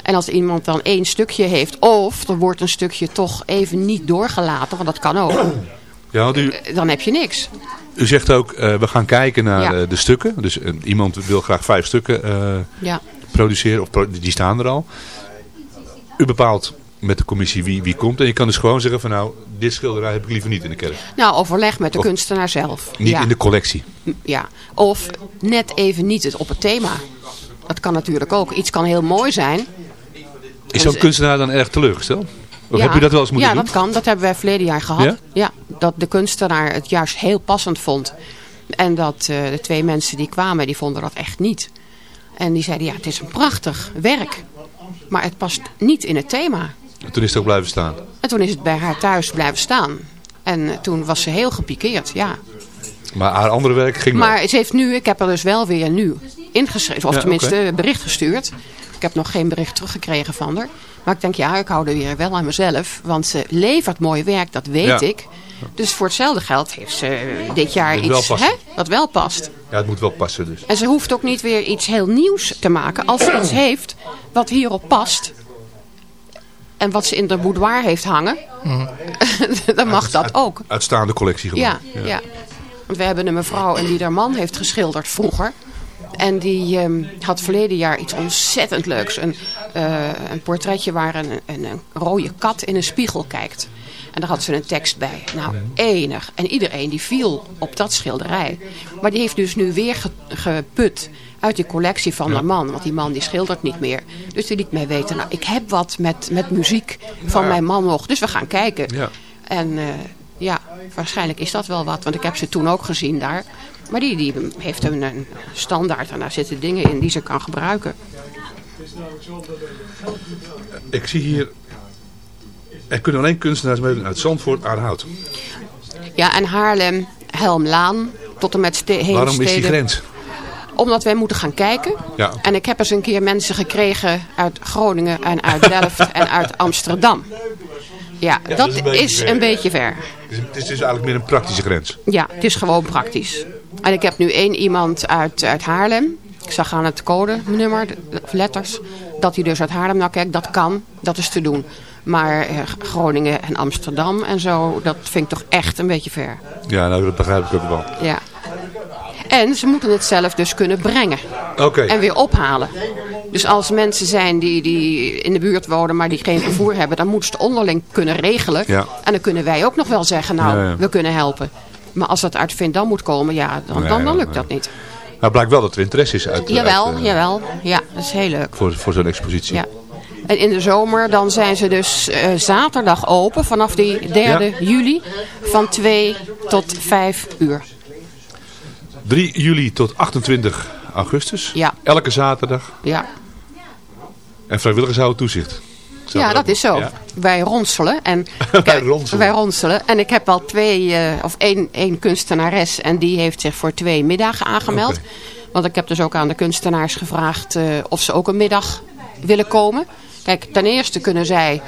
En als iemand dan één stukje heeft, of er wordt een stukje toch even niet doorgelaten, want dat kan ook, Ja, u, eh, dan heb je niks. u zegt ook, eh, we gaan kijken naar Ja. eh, de stukken. Dus eh, iemand wil graag vijf stukken eh, Ja. produceren, of pro- die staan er al. U bepaalt met de commissie wie, wie komt. En je kan dus gewoon zeggen van nou, dit schilderij heb ik liever niet in de kerk. Nou, overleg met de Of kunstenaar zelf. Niet ja. in de collectie. Ja, of net even niet het op het thema. Dat kan natuurlijk ook. Iets kan heel mooi zijn. Is zo'n kunstenaar dan erg teleurgesteld? Of Ja. heb je dat wel eens moeten ja, doen? dat kan. Dat hebben wij verleden jaar gehad. Ja? Ja? dat de kunstenaar het juist heel passend vond. En dat eh, de twee mensen die kwamen, die vonden dat echt niet. En die zeiden, ja, het is een prachtig werk. Maar het past niet in het thema. Toen is het ook blijven staan. En toen is het bij haar thuis blijven staan. En eh, toen was ze heel gepikeerd, ja. Maar haar andere werk ging wel. Maar ze heeft nu, ik heb er dus wel weer nu ingeschreven. Of Ja, tenminste, een bericht gestuurd. Ik heb nog geen bericht teruggekregen van haar. Maar ik denk, ja, ik hou er weer wel aan mezelf. Want ze levert mooi werk, dat weet Ja. ik. Dus voor hetzelfde geld heeft ze dit jaar wel iets hè, wat wel past. Ja, het moet wel passen dus. En ze hoeft ook niet weer iets heel nieuws te maken. Als ze iets heeft wat hierop past... en wat ze in de boudoir heeft hangen... [laughs] dan mag dat ook. Uitstaande collectie gewoon. Ja, ja. Want we hebben een mevrouw en die haar man heeft geschilderd vroeger. En die ehm, had verleden jaar iets ontzettend leuks. Een, eh, een portretje waar een, een, een rode kat in een spiegel kijkt. En daar had ze een tekst bij. Nou, enig. En iedereen die viel op dat schilderij. Maar die heeft dus nu weer ge- geput uit die collectie van haar man. Want die man die schildert niet meer. Dus die liet mij weten, nou ik heb wat met, met muziek van mijn man nog. Dus we gaan kijken. Ja. En eh, ja, waarschijnlijk is dat wel wat. Want ik heb ze toen ook gezien daar. Maar die, die heeft een, een standaard en daar zitten dingen in die ze kan gebruiken. Ik zie hier... Er kunnen alleen kunstenaars meedoen uit Zandvoort, Aarhout. Ja, en Haarlem, Helmlaan, tot en met Waarom is die grens? Omdat wij moeten gaan kijken. Ja. En ik heb eens een keer mensen gekregen uit Groningen en uit Delft [laughs] en uit Amsterdam. Ja, Ja, dat, is een beetje is ver, een ja. beetje ver. Het is dus eigenlijk meer een praktische grens. Ja, het is gewoon praktisch. En ik heb nu één iemand uit, uit Haarlem. Ik zag aan het codenummer, de- de letters, dat hij dus uit Haarlem naar kijkt. Dat kan, dat is te doen. Maar eh, Groningen en Amsterdam en zo, dat vind ik toch echt een beetje ver. Ja, nou, dat begrijp ik ook wel. Ja. En ze moeten het zelf dus kunnen brengen. Oké. En weer ophalen. Dus als mensen zijn die, die in de buurt wonen, maar die geen vervoer hebben, dan moeten ze het onderling kunnen regelen. Ja. En dan kunnen wij ook nog wel zeggen, nou, Ja, ja. we kunnen helpen. Maar als dat uit Vindam moet komen, ja, dan, Nee, dan, dan lukt dat niet. Nou, blijkt wel dat er interesse is uit, jawel, uit, eh, jawel. Ja, dat is heel leuk. voor, voor zo'n expositie. Ja. En in de zomer dan zijn ze dus eh, zaterdag open vanaf die 3 Ja. juli van 2 tot 5 uur. 3 juli tot 28 augustus. Ja. Elke zaterdag. Ja, En vrijwilligers houden toezicht. ja dat is zo. Ja. Wij ronselen. En, [laughs] Wij ronselen. Wij ronselen. En ik heb al twee, eh, of één, één kunstenares en die heeft zich voor twee middagen aangemeld. Want ik heb dus ook aan de kunstenaars gevraagd eh, of ze ook een middag willen komen. Kijk, ten eerste kunnen zij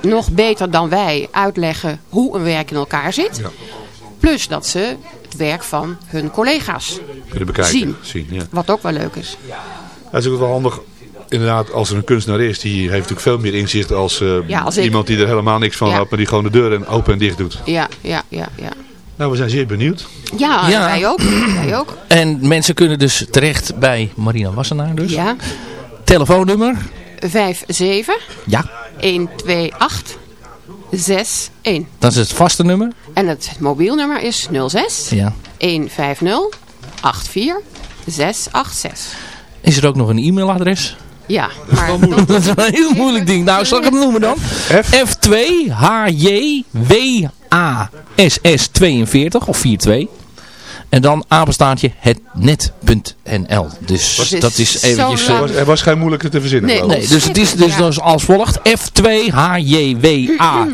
nog beter dan wij uitleggen hoe een werk in elkaar zit. Ja. Plus dat ze het werk van hun collega's Kunnen bekijken. zien. zien ja. Wat ook wel leuk is. Dat is ook wel handig. Inderdaad, als er een kunstenaar is, die heeft natuurlijk veel meer inzicht als, eh, Ja, als ik. iemand die er helemaal niks van Ja. had, maar die gewoon de deuren open en dicht doet. Ja, ja, ja, ja. Nou, we zijn zeer benieuwd. Ja, Ja. wij ook. Wij ook. En mensen kunnen dus terecht bij Marina Wassenaar dus. Ja. Telefoonnummer? 57 Ja, 128 61. dat is het vaste nummer. En het mobielnummer is 06 Ja. 150 84 686. Is er ook nog een e-mailadres? Ja, maar [laughs] dat is een heel moeilijk ding. Nou, zal ik hem noemen dan? F2 HJ WASS 42 of 42 En dan apenstaartje hetnet.nl. Dus dat is eventjes... eh, Was, er was geen moeilijke te verzinnen. Nee, dus het is dus, Ja. dus als volgt. F2 HJWA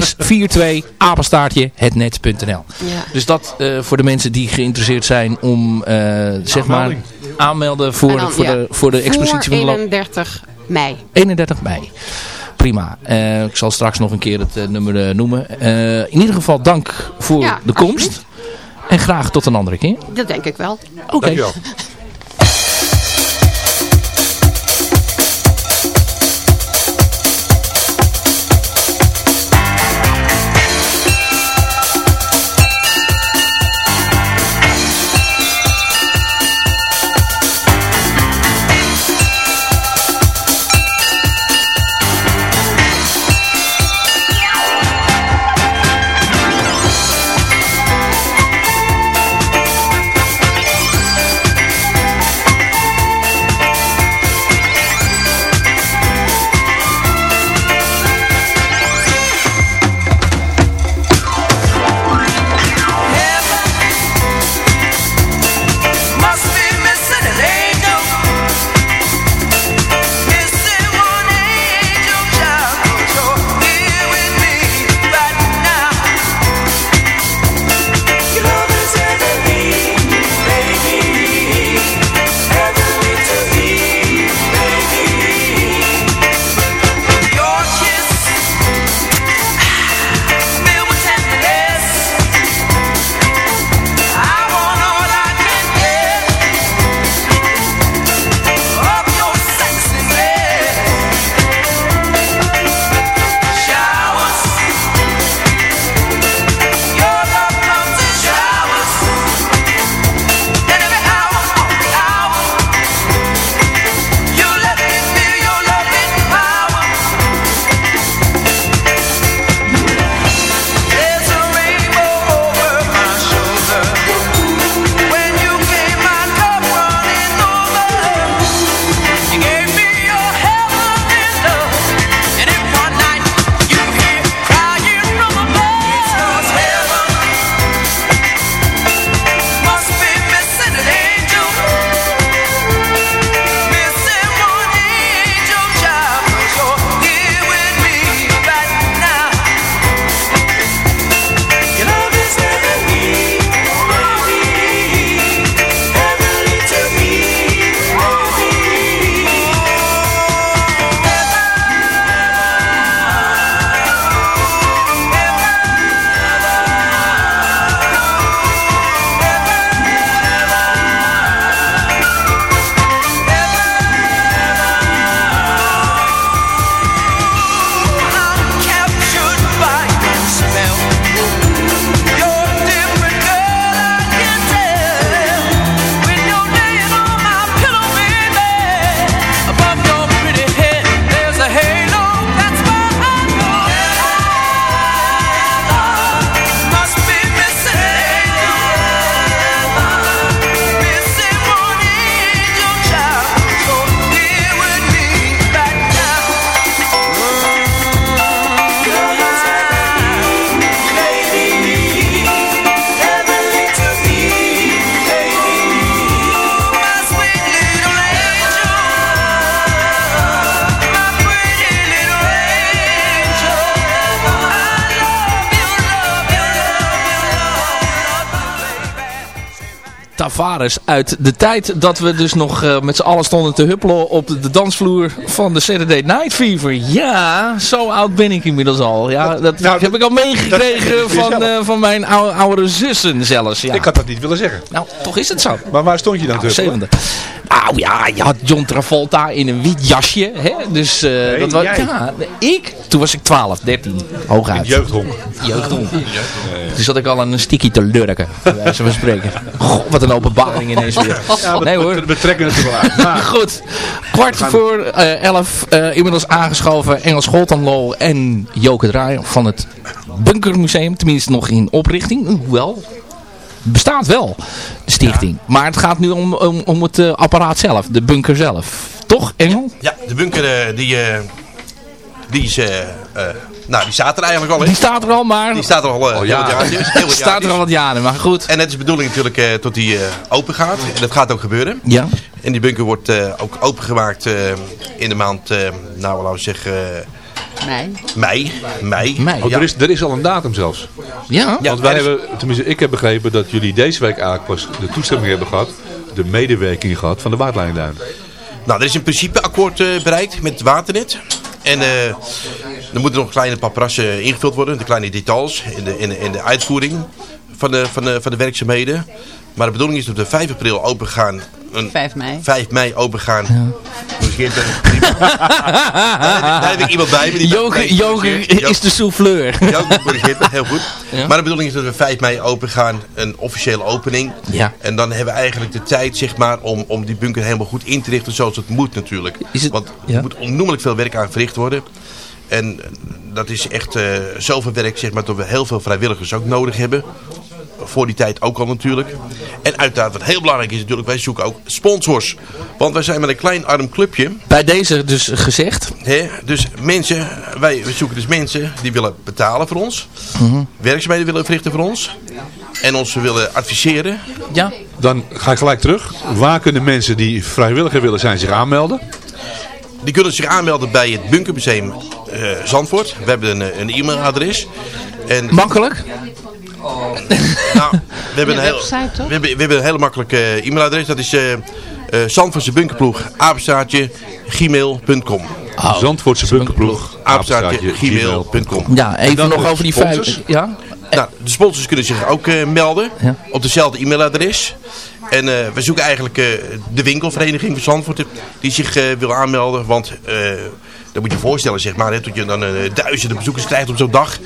S 42 apenstaartje hetnet.nl. Ja. Dus dat eh, voor de mensen die geïnteresseerd zijn om eh, zeg maar aanmelden voor, dan, voor, ja, de, voor de expositie Voor van de loop. 31 mei. 31 mei. Prima. Eh, ik zal straks nog een keer het nummer noemen. Eh, in ieder geval dank voor Ja, de komst. En graag tot een andere keer. Dat denk ik wel. Oké. Dankjewel. Tavares uit de tijd dat we dus nog eh, met z'n allen stonden te huppelen op de, de dansvloer van de Saturday Night Fever. Ja, zo oud ben ik inmiddels al. Ja, dat nou, heb ik al meegekregen van, eh, van mijn oude, oudere zussen zelfs. Ja. Ik had dat niet willen zeggen. Nou, toch is het zo. Maar waar stond je dan Nou, te huppelen? zevende. Nou ja, je had John Travolta in een wit jasje. Hè? Dus eh, dat was, jij? ja, ik, toen was ik 12, 13, hooguit. Jeugdhonk. Jeugdhond. Toen zat ik al aan een sticky te lurken, wijze van spreken. Goh, wat een openbaring ineens weer. nee hoor. We trekken het er wel uit. Maar, [laughs] Goed, kwart voor eh, elf, eh, inmiddels aangeschoven Engels Scholtanlo en Joke Draaier van het Bunkermuseum. Tenminste nog in oprichting, hoewel, bestaat wel, de stichting. Maar het gaat nu om, om, om het eh, apparaat zelf, de bunker zelf. Toch, Engel? Ja, de bunker eh, die, eh, die is eh, eh, Nou, die staat er eigenlijk al in. Die staat er al, maar... Die staat er al uh, heel ja. wat jaartjes. Heel wat [laughs] staat er al wat jaren, maar goed. En het is de bedoeling natuurlijk uh, tot die uh, open gaat. En dat gaat ook gebeuren. Ja. En die bunker wordt uh, ook opengemaakt in de maand, nou laten we zeggen... Mei. Mei. Mei. Mei oh, ja. er, is, er is al een datum zelfs. Ja? Want wij hebben, tenminste ik heb begrepen dat jullie deze week eigenlijk pas de toestemming hebben gehad. De medewerking gehad van de waterlijnduin. Nou, er is een principeakkoord uh, bereikt met het waternet. En uh, er moeten nog kleine paprassen ingevuld worden. De kleine details in de, in in de uitvoering van de, van, de, van de werkzaamheden. Maar de bedoeling is dat we 5 april open gaan. Een 5 mei. 5 mei open gaan. Ja. daar, daar heb ik iemand bij me. Die Joker, Joker is de souffleur. Joker corrigeert heel goed. Ja. Maar de bedoeling is dat we 5 mei open gaan. Een officiële opening. Ja. En dan hebben we eigenlijk de tijd zeg maar, om, om die bunker helemaal goed in te richten zoals het moet natuurlijk. Is het, Want ja. er moet onnoemelijk veel werk aan verricht worden. En dat is echt uh, zoveel werk zeg maar, dat we heel veel vrijwilligers ook nodig hebben. Voor die tijd ook al natuurlijk. En uiteraard wat heel belangrijk is natuurlijk, wij zoeken ook sponsors. Want wij zijn met een klein arm clubje. Bij deze dus gezegd. Hè? Dus mensen, wij, wij zoeken dus mensen die willen betalen voor ons. Mm -hmm. Werkzaamheden willen verrichten voor ons. En ons willen adviseren. Ja. Dan ga ik gelijk terug. Waar kunnen mensen die vrijwilliger willen zijn zich aanmelden? Die kunnen zich aanmelden bij het Bunkermuseum uh, Zandvoort. We hebben een, een e-mailadres. En Makkelijk? Nou, we [laughs] hebben, een heel, website, toch? we, hebben, we hebben een hele makkelijke uh, e-mailadres. Dat is uh, uh, Zandvoortse Bunkerploeg, apenstaartje, gmail.com. Oh. Zandvoortse Bunkerploeg, apenstaartje, gmail.com. Ja, even nog over die vijf... Ja? Nou, de sponsors kunnen zich ook uh, melden ja. op dezelfde e-mailadres. En uh, we zoeken eigenlijk uh, de winkelvereniging van Zandvoort die zich wil aanmelden. Want dan moet je je voorstellen, zeg maar, hè, dat je dan duizenden bezoekers krijgt op zo'n dag.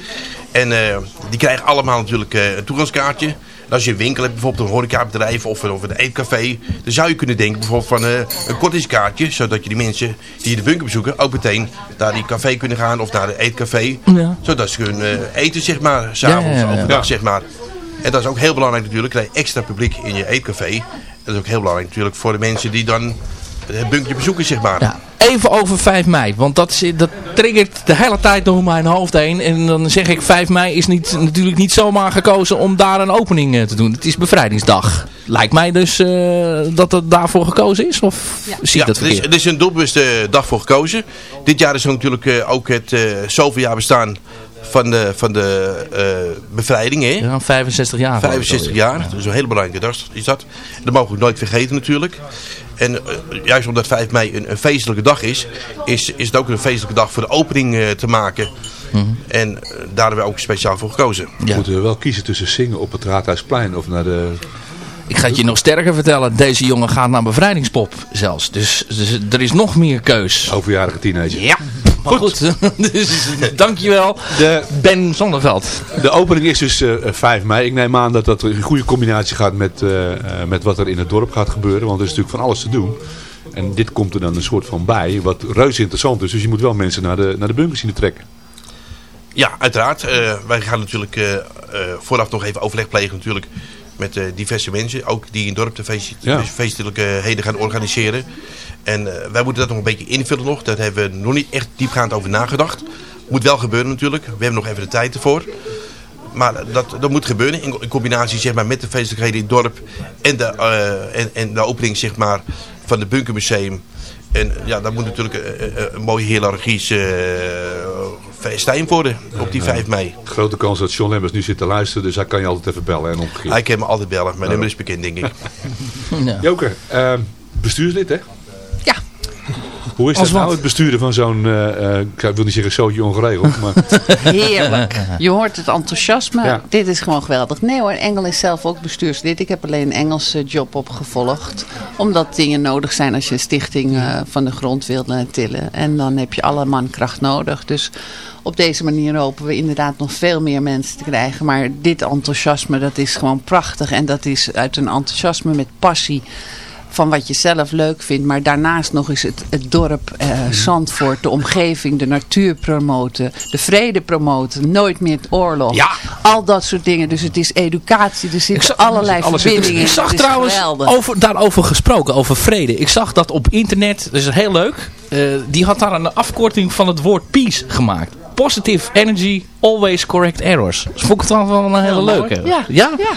En uh, die krijgen allemaal natuurlijk uh, een toegangskaartje. En als je een winkel hebt, bijvoorbeeld een horecabedrijf of, of een eetcafé. Dan zou je kunnen denken bijvoorbeeld van uh, een kortingskaartje. Zodat je die mensen die de bunker bezoeken ook meteen naar die café kunnen gaan of naar de eetcafé. Ja. Zodat ze kunnen eten, zeg maar, s'avonds, ja. overdag, zeg maar. En dat is ook heel belangrijk natuurlijk. krijg je extra publiek in je eetcafé. Dat is ook heel belangrijk natuurlijk voor de mensen die dan het bunkje bezoeken, zeg maar. Ja. Even over 5 mei, want dat, is- dat triggert de hele tijd door mijn hoofd heen. En dan zeg ik 5 mei is niet, natuurlijk niet zomaar gekozen om daar een opening eh, te doen. Het is bevrijdingsdag. Lijkt mij dus eh, dat het daarvoor gekozen is, of zie ik dat er is, verkeerd? er is een doelbewuste dag voor gekozen. Dit jaar is natuurlijk eh, ook het eh zoveel jaar bestaan van de, van de eh, bevrijding. Hè? Ja, 65 jaar. 65 jaar, dat is een hele belangrijke dag is dat. Dat mogen we nooit vergeten natuurlijk. En eh, juist omdat 5 mei een, een feestelijke dag is, is, is het ook een feestelijke dag voor de opening eh, te maken. Mhm. En daar hebben we ook speciaal voor gekozen. Moeten we wel kiezen tussen zingen op het Raadhuisplein of naar de... Ik ga het je nog sterker vertellen. Deze jongen gaat naar bevrijdingspop zelfs. Dus, dus er is nog meer keus. Overjarige teenager. Ja, maar goed. [laughs] dus dankjewel De, Ben Zonneveld. de opening is dus eh, 5 mei. Ik neem aan dat dat een goede combinatie gaat met, eh, eh, met wat er in het dorp gaat gebeuren. Want er is natuurlijk van alles te doen. En dit komt er dan een soort van bij, wat reuze interessant is. Dus je moet wel mensen naar de, naar de bunker zien te trekken. Ja, uiteraard. Eh, wij gaan natuurlijk eh, eh, vooraf nog even overleg plegen natuurlijk met eh, diverse mensen. Ook die in het dorp de feest, Ja. feestelijkheden gaan organiseren. En eh, wij moeten dat nog een beetje invullen nog. Daar hebben we nog niet echt diepgaand over nagedacht. Moet wel gebeuren natuurlijk. We hebben nog even de tijd ervoor. Maar dat, dat moet gebeuren in, in combinatie zeg maar, met de feestelijkheden in het dorp en de, eh, en, en de opening zeg maar, van het Bunkermuseum. En ja, daar moet natuurlijk eh, eh, een mooie hiërarchisch eh festijn worden op die 5 mei. Grote kans dat John Lemmers nu zit te luisteren, dus hij kan je altijd even bellen en omgekeerd. Hij kan me altijd bellen. Mijn nummer is bekend, denk ik. [laughs] Joker, bestuurslid hè? Hoe is dat nou, het besturen van zo'n, eh, eh, ik wil niet zeggen zootje ongeregeld, maar [laughs] Heerlijk. Je hoort het enthousiasme. Ja. Dit is gewoon geweldig. Nee hoor, Engel is zelf ook bestuurslid. Ik heb alleen een Engelse job opgevolgd. Omdat dingen nodig zijn als je een stichting eh, van de grond wilt eh, tillen. En dan heb je alle mankracht nodig. Dus op deze manier hopen we inderdaad nog veel meer mensen te krijgen. Maar dit enthousiasme, dat is gewoon prachtig. En dat is uit een enthousiasme met passie van wat je zelf leuk vindt. Maar daarnaast nog eens het, het dorp eh, Zandvoort, de omgeving, de natuur promoten. De vrede promoten, nooit meer oorlog. Ja. Al dat soort dingen. Dus het is educatie, er zitten zag- allerlei verbindingen Ik in. zag Het is trouwens, geweldig. over, daarover gesproken, over vrede. Ik zag dat op internet, dat is heel leuk. eh, die had daar een afkorting van het woord peace gemaakt. Positive energy, always correct errors. Dat vond ik trouwens wel een hele leuke. Ja. Ja? Ja.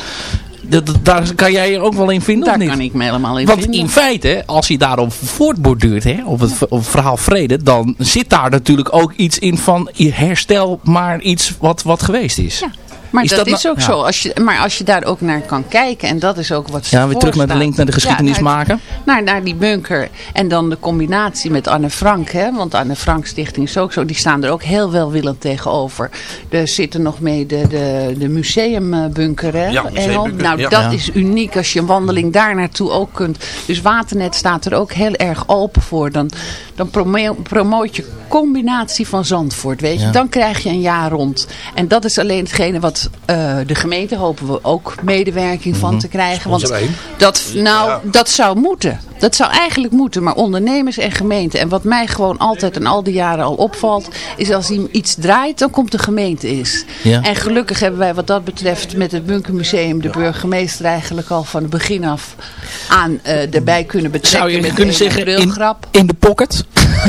Dat- dat- daar kan jij je ook wel in vinden Daar of niet? kan ik me helemaal in Want vinden. in feite, als je daarop voortborduurt, hè, op, het, op het verhaal vrede, dan zit daar natuurlijk ook iets in van herstel maar iets wat, wat geweest is. Ja. Maar Is dat, dat is nou- ook ja. zo. Als je, maar als je daar ook naar kan kijken, en dat is ook wat ze Ja, weer terug naar de link naar de geschiedenis Ja, naar- maken. Naar, naar die bunker. En dan de combinatie met Anne Frank. Hè? Want Anne Frank Stichting is ook zo. Die staan er ook heel welwillend tegenover. Er zitten nog mee de, de, de museumbunker. Hè? Ja, museumbunker, Nou, ja. dat Ja. is uniek als je een wandeling daar naartoe ook kunt. Dus Waternet staat er ook heel erg open voor. Dan, dan promo- promoot je combinatie van Zandvoort. Weet je? Ja. Dan krijg je een jaar rond. En dat is alleen hetgene wat eh, de gemeente hopen we ook medewerking van Mhm. te krijgen. Want dat, nou, dat zou moeten. Dat zou eigenlijk moeten. Maar ondernemers en gemeenten. En wat mij gewoon altijd en al die jaren al opvalt. Is als hij iets draait, dan komt de gemeente eens. Ja. En gelukkig hebben wij wat dat betreft met het Bunkermuseum de burgemeester eigenlijk al van het begin af aan eh, erbij kunnen betrekken. Zou je met kunnen zeggen in, in de pocket?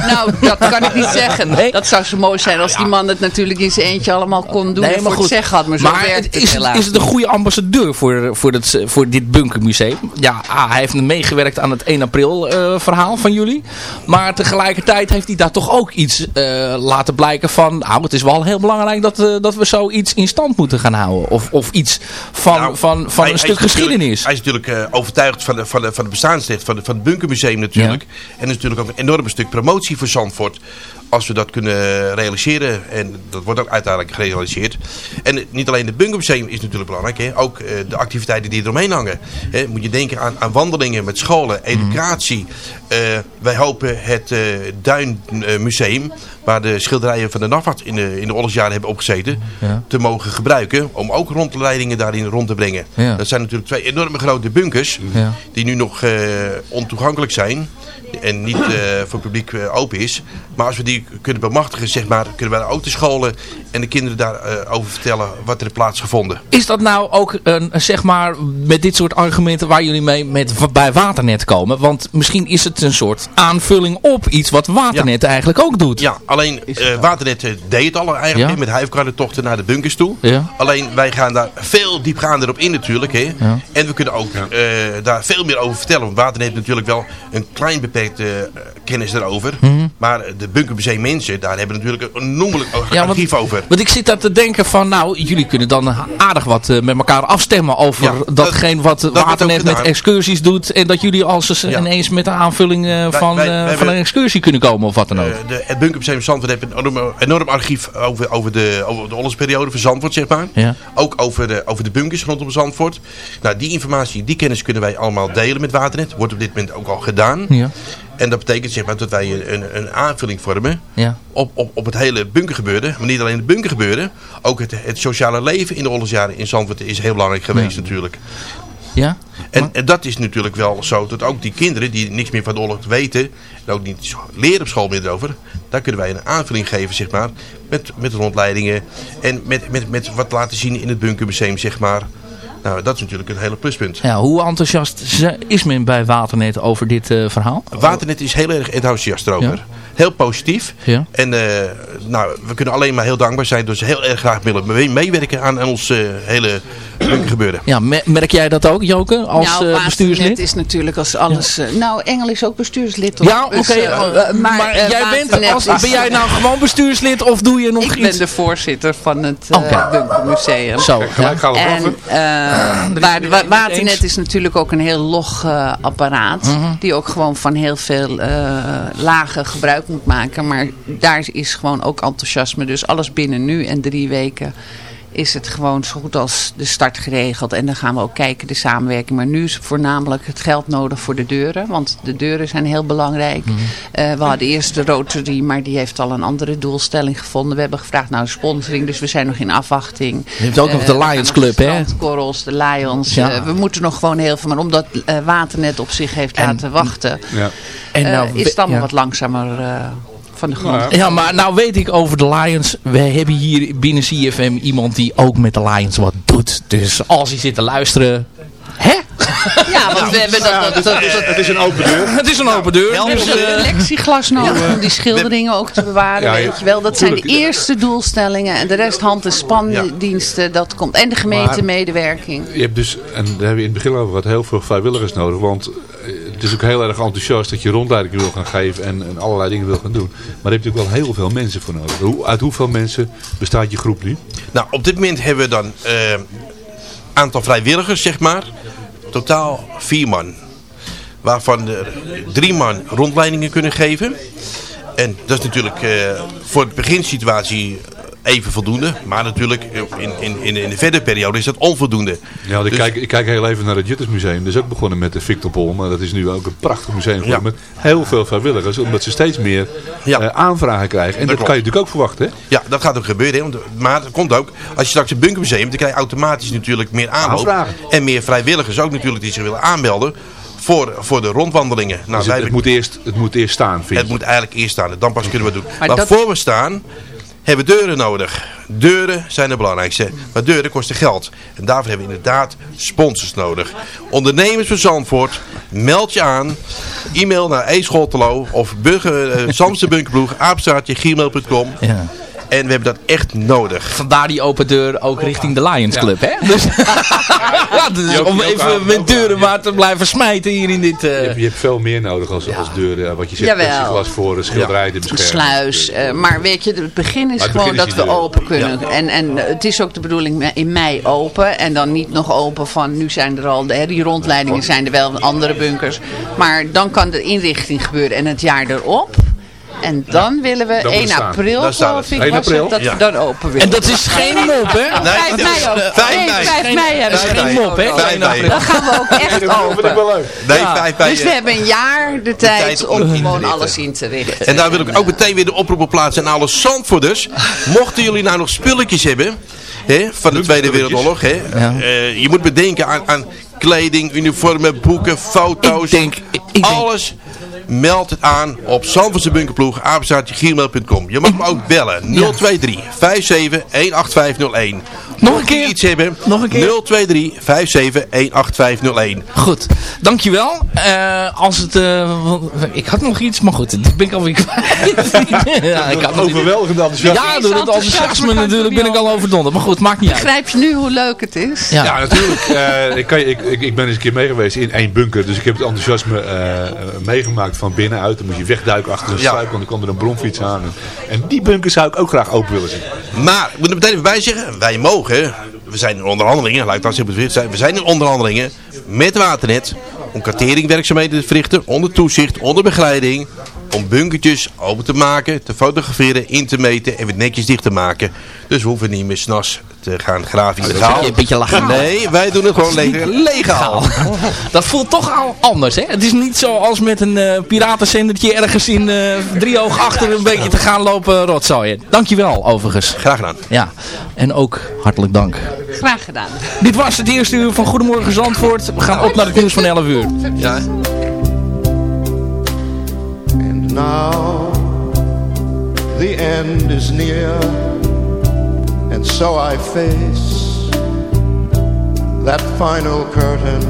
Nou, dat kan ik niet zeggen. Dat zou zo mooi zijn als die man het natuurlijk in zijn eentje allemaal kon doen. en voor het zeggen had. Maar zo werkt het is, helaas is het een goede ambassadeur voor, voor, het, voor dit bunkermuseum? Ja, ah, hij heeft meegewerkt aan het 1 april eh, verhaal van jullie. Maar tegelijkertijd heeft hij daar toch ook iets eh, laten blijken van... Nou, het is wel heel belangrijk dat, eh, dat we zoiets in stand moeten gaan houden. Of, of iets van, Nou, van, van hij- een stuk geschiedenis. Hij is natuurlijk overtuigd van de, van, de, van de bestaansrecht van, van het Bunkermuseum natuurlijk. En is natuurlijk ook een enorm stuk promotie voor Zandvoort. Als we dat kunnen realiseren. En dat wordt ook uiteindelijk gerealiseerd. En niet alleen het Bunkermuseum is natuurlijk belangrijk. Hè, ook eh, de activiteiten die eromheen hangen. Hè, moet je denken aan, aan wandelingen met scholen, Mhm. educatie. Eh, wij hopen het eh Duinmuseum, waar de schilderijen van de Nafat in de, in de oorlogsjaren hebben opgezeten, Ja. te mogen gebruiken. Om ook rondleidingen daarin rond te brengen. Ja. Dat zijn natuurlijk twee enorme grote bunkers. Ja. Die nu nog ontoegankelijk zijn. En niet eh, voor het publiek eh, open is. Maar als we die kunnen bemachtigen, zeg maar, kunnen wij ook de scholen en de kinderen daarover over vertellen wat er plaatsgevonden. Is dat nou ook een, zeg maar, met dit soort argumenten waar jullie mee met, bij Waternet komen? Want misschien is het een soort aanvulling op iets wat Waternet eigenlijk ook doet. Ja, alleen eh, Waternet eh, deed het al eigenlijk Ja. met huifkarrentochten naar de bunkers toe. Ja. Alleen wij gaan daar veel diepgaander op in natuurlijk. Hè. Ja. En we kunnen ook eh, daar veel meer over vertellen. Want Waternet heeft natuurlijk wel een klein eh, kennis daarover. Mhm. Maar de Bunkermuseum mensen, daar hebben natuurlijk een onnoemelijk Ja, want- archief over. Want ik zit daar te denken van, nou, jullie kunnen dan aardig wat eh, met elkaar afstemmen over Ja, datgene wat dat Waternet met excursies doet. En dat jullie als Ja. ineens met een aanvulling eh, van, wij- wij van hebben- een excursie kunnen komen of wat dan ook. De, het Bunkermuseum Zandvoort heeft een enorm, enorm archief over, over, de, over de oorlogsperiode van Zandvoort, zeg maar. Ja. Ook over de, over de bunkers rondom Zandvoort. Nou, die informatie, die kennis kunnen wij allemaal delen met Waternet. Wordt op dit moment ook al gedaan. Ja. En dat betekent zeg maar, dat wij een, een, aanvulling vormen Ja. op, op, op het hele bunkergebeuren. Maar niet alleen het bunkergebeuren. Ook het, het sociale leven in de oorlogsjaren in Zandvoort is heel belangrijk geweest natuurlijk. Ja? En, en dat is natuurlijk wel zo dat ook die kinderen die niks meer van de oorlog weten. En ook niet leren op school meer erover. Daar kunnen wij een aanvulling geven zeg maar. Met, met rondleidingen. En met, met, met wat laten zien in het bunkermuseum zeg maar. Nou dat is natuurlijk een hele pluspunt. Ja, hoe enthousiast is men bij Waternet over dit eh, verhaal? Waternet is heel erg enthousiast erover. Ja. Heel positief. Ja. En eh, nou, we kunnen alleen maar heel dankbaar zijn. Dus heel erg graag willen mee- meewerken aan, aan ons eh, hele bunkergebeuren. Ja, me- merk jij dat ook, Joke, als nou, eh, bestuurslid? is natuurlijk als alles... nou, Engel is ook bestuurslid. hoor. Ja, oké. Dus, eh, maar jij bent, als, ben jij nou gewoon bestuurslid of doe je nog Ik iets? ben de voorzitter van het Oké. Bunkermuseum. Zo, Gelijk gaan we En eh, waar, er wa- Waternet is natuurlijk ook een heel log eh, apparaat. Mhm. Die ook gewoon van heel veel eh, lagen gebruik moet maken. Maar daar is gewoon ook enthousiasme. Dus alles binnen nu en drie weken is het gewoon zo goed als de start geregeld. En dan gaan we ook kijken, de samenwerking. Maar nu is voornamelijk het geld nodig voor de deuren. Want de deuren zijn heel belangrijk. Mhm. Eh, we hadden eerst de Rotary, maar die heeft al een andere doelstelling gevonden. We hebben gevraagd naar sponsoring, dus we zijn nog in afwachting. Je hebt ook nog Eh, de Lions Club, de hè? Strandkorrels, de Lions. Ja. Eh, we moeten nog gewoon heel veel. Maar omdat eh, Waternet op zich heeft En- laten wachten, Ja. En nou, is het allemaal ja. wat langzamer eh, van de grond. Ja. Ja, maar nou weet ik over de Lions. We hebben hier binnen CFM iemand die ook met de Lions wat doet. Dus als hij zit te luisteren... Hè? Ja, want we hebben dat... dus dat, het, is, dat, het is een open deur. [laughs] Het is een open deur. help Dus, we hebben eh, plexiglas nodig om die schilderingen ook te bewaren, weet je wel. Dat zijn de eerste doelstellingen. En de rest hand- en spandiensten, dat komt. En de gemeentemedewerking. Je hebt dus, en daar hebben we in het begin over gehad, heel veel vrijwilligers nodig. Want eh, het is ook heel erg enthousiast dat je rondleidingen wil gaan geven en, en allerlei dingen wil gaan doen. Maar daar heb je natuurlijk wel heel veel mensen voor nodig. Hoe, uit hoeveel mensen bestaat je groep nu? Nou, op dit moment hebben we dan eh aantal vrijwilligers, zeg maar. Totaal vier man. Waarvan er drie man rondleidingen kunnen geven. En dat is natuurlijk eh, voor de beginsituatie even voldoende. Maar natuurlijk in, in, in, in de verdere periode is dat onvoldoende. Ja, ik, Dus- kijk, ik kijk heel even naar het Juttersmuseum. Dat is ook begonnen met de Victor Pol. Maar dat is nu ook een prachtig museum geworden. Ja. Met heel veel vrijwilligers. Omdat ze steeds meer Ja. eh, aanvragen krijgen. En dat, kan je natuurlijk ook verwachten. Hè? Ja, dat gaat ook gebeuren. Hè? Want, maar het komt ook, als je straks een bunkermuseum, dan krijg je automatisch natuurlijk meer aanloop. Aanvragen. En meer vrijwilligers ook natuurlijk die zich willen aanmelden voor, voor de rondwandelingen. Nou, Dus wij het, het, moet eerst, het moet eerst staan, vind het je? moet eigenlijk eerst staan. Dan pas kunnen we het doen. Maar Maar, dat- voor we staan, hebben deuren nodig. Deuren zijn het belangrijkste. Maar deuren kosten geld. En daarvoor hebben we inderdaad sponsors nodig. Ondernemers van Zandvoort, meld je aan. E-mail naar escholtelo of burger, gmail.com. ja. En we hebben dat echt nodig. Vandaar die open deur ook richting de Lions Club, hè? Dus, [laughs] ja, dus [laughs] om even aan- met Joop deuren maar te blijven smijten hier in dit... eh, Je, hebt, je hebt veel meer nodig als, als deuren. eh, Wat je zegt, plexiglas voor, een schilderij te Een beschermen. sluis. eh, maar weet je, het begin is het gewoon begin is dat we deur. open kunnen. En, en eh, het is ook de bedoeling in mei open. En dan niet nog open van, nu zijn er al, hè, die rondleidingen zijn er wel, andere bunkers. Maar dan kan de inrichting gebeuren en het jaar erop. En dan willen we Dan moet 1 het staan. april, geloof het. ik, 1 was het, april? dat Ja. we dan open willen. En dat is geen mop, hè? Nee, 5 dat mei is, ook. eh, 5 Nee, mei. 5 mei hebben Dat we is geen mop, hè? Mei. Dan gaan we ook [laughs] echt Dat vind ik open. wel leuk. Nee, Ja. vijf bij, Dus we eh, hebben een jaar de tijd om gewoon alles in te richten. En daar wil ik ook meteen weer de oproep op plaatsen aan alle Zandvoorders. Mochten jullie nou nog spulletjes hebben hè, van de Tweede Wereldoorlog. Hè, Ja. eh, je moet bedenken aan, aan kleding, uniformen, boeken, foto's. Ik denk- ik- ik denk- alles. Meld het aan op Zandvoortse Bunkerploeg, apenstaartje.gmail.com. Je mag me ook bellen. 023 57 18501. Nog een keer. iets hebben. Nog een keer. 023 57 18501. Goed, dankjewel. Eh als het, eh, ik had nog iets, maar goed, dat ben ik alweer kwijt. [laughs] ja, ik had. Overweldigend enthousiast. Ja, door het enthousiasme enthousiasme natuurlijk ben ik al overdonderd. Maar goed, maakt niet uit. Begrijp je nu hoe leuk het is? Ja. Ja, natuurlijk. Eh, ik, kan, je- ik, ik, ik ben eens een keer mee geweest in één bunker. Dus ik heb het enthousiasme eh, van binnenuit. Dan moet je wegduiken achter een Ja. struik, want dan komt er een bromfiets aan. En, die bunker zou ik ook graag open willen zien. Maar, ik moet er meteen even bij zeggen, wij mogen, we zijn in onderhandelingen, ik dat simpel zeggen, we zijn in onderhandelingen met Waternet om karteringwerkzaamheden te verrichten, onder toezicht, onder begeleiding, om bunkertjes open te maken, te fotograferen, in te meten en weer netjes dicht te maken. Dus we hoeven niet meer s'nachts te gaan graven Een illegaal. beetje, een beetje lachen. Nee, wij doen het gewoon le- legaal. [laughs] Dat voelt toch al anders, hè? Het is niet zoals met een eh piratenzendertje ergens in eh driehoog achter een beetje te gaan lopen rotzooien. Dankjewel, overigens. Graag gedaan. Ja, en ook hartelijk dank. Graag gedaan. Dit was het eerste uur van Goedemorgen Zandvoort. We gaan op naar het nieuws van 11 uur. Ja. And now the end is near, so I face that final curtain.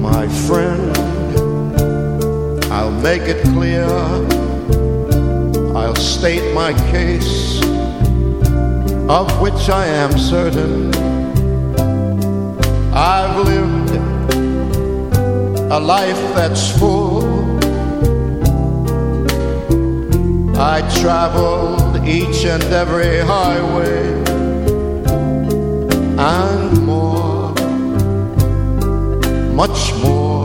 My friend, I'll make it clear, I'll state my case, of which I am certain. I've lived a life that's full. I traveled each and every highway and more, much more.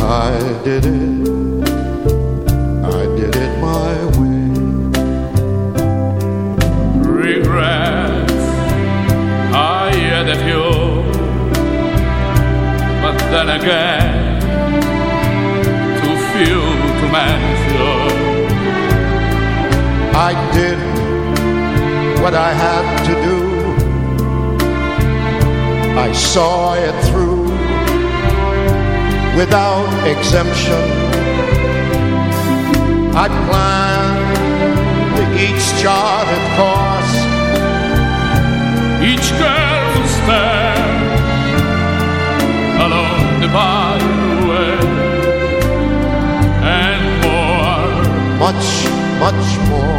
I did it, I did it my way. Regrets, I had a few, but then again, too few to mention. I did what I had to do. I saw it through without exemption. I planned each charted course, each girl's fair along the byway, and more, much, much more.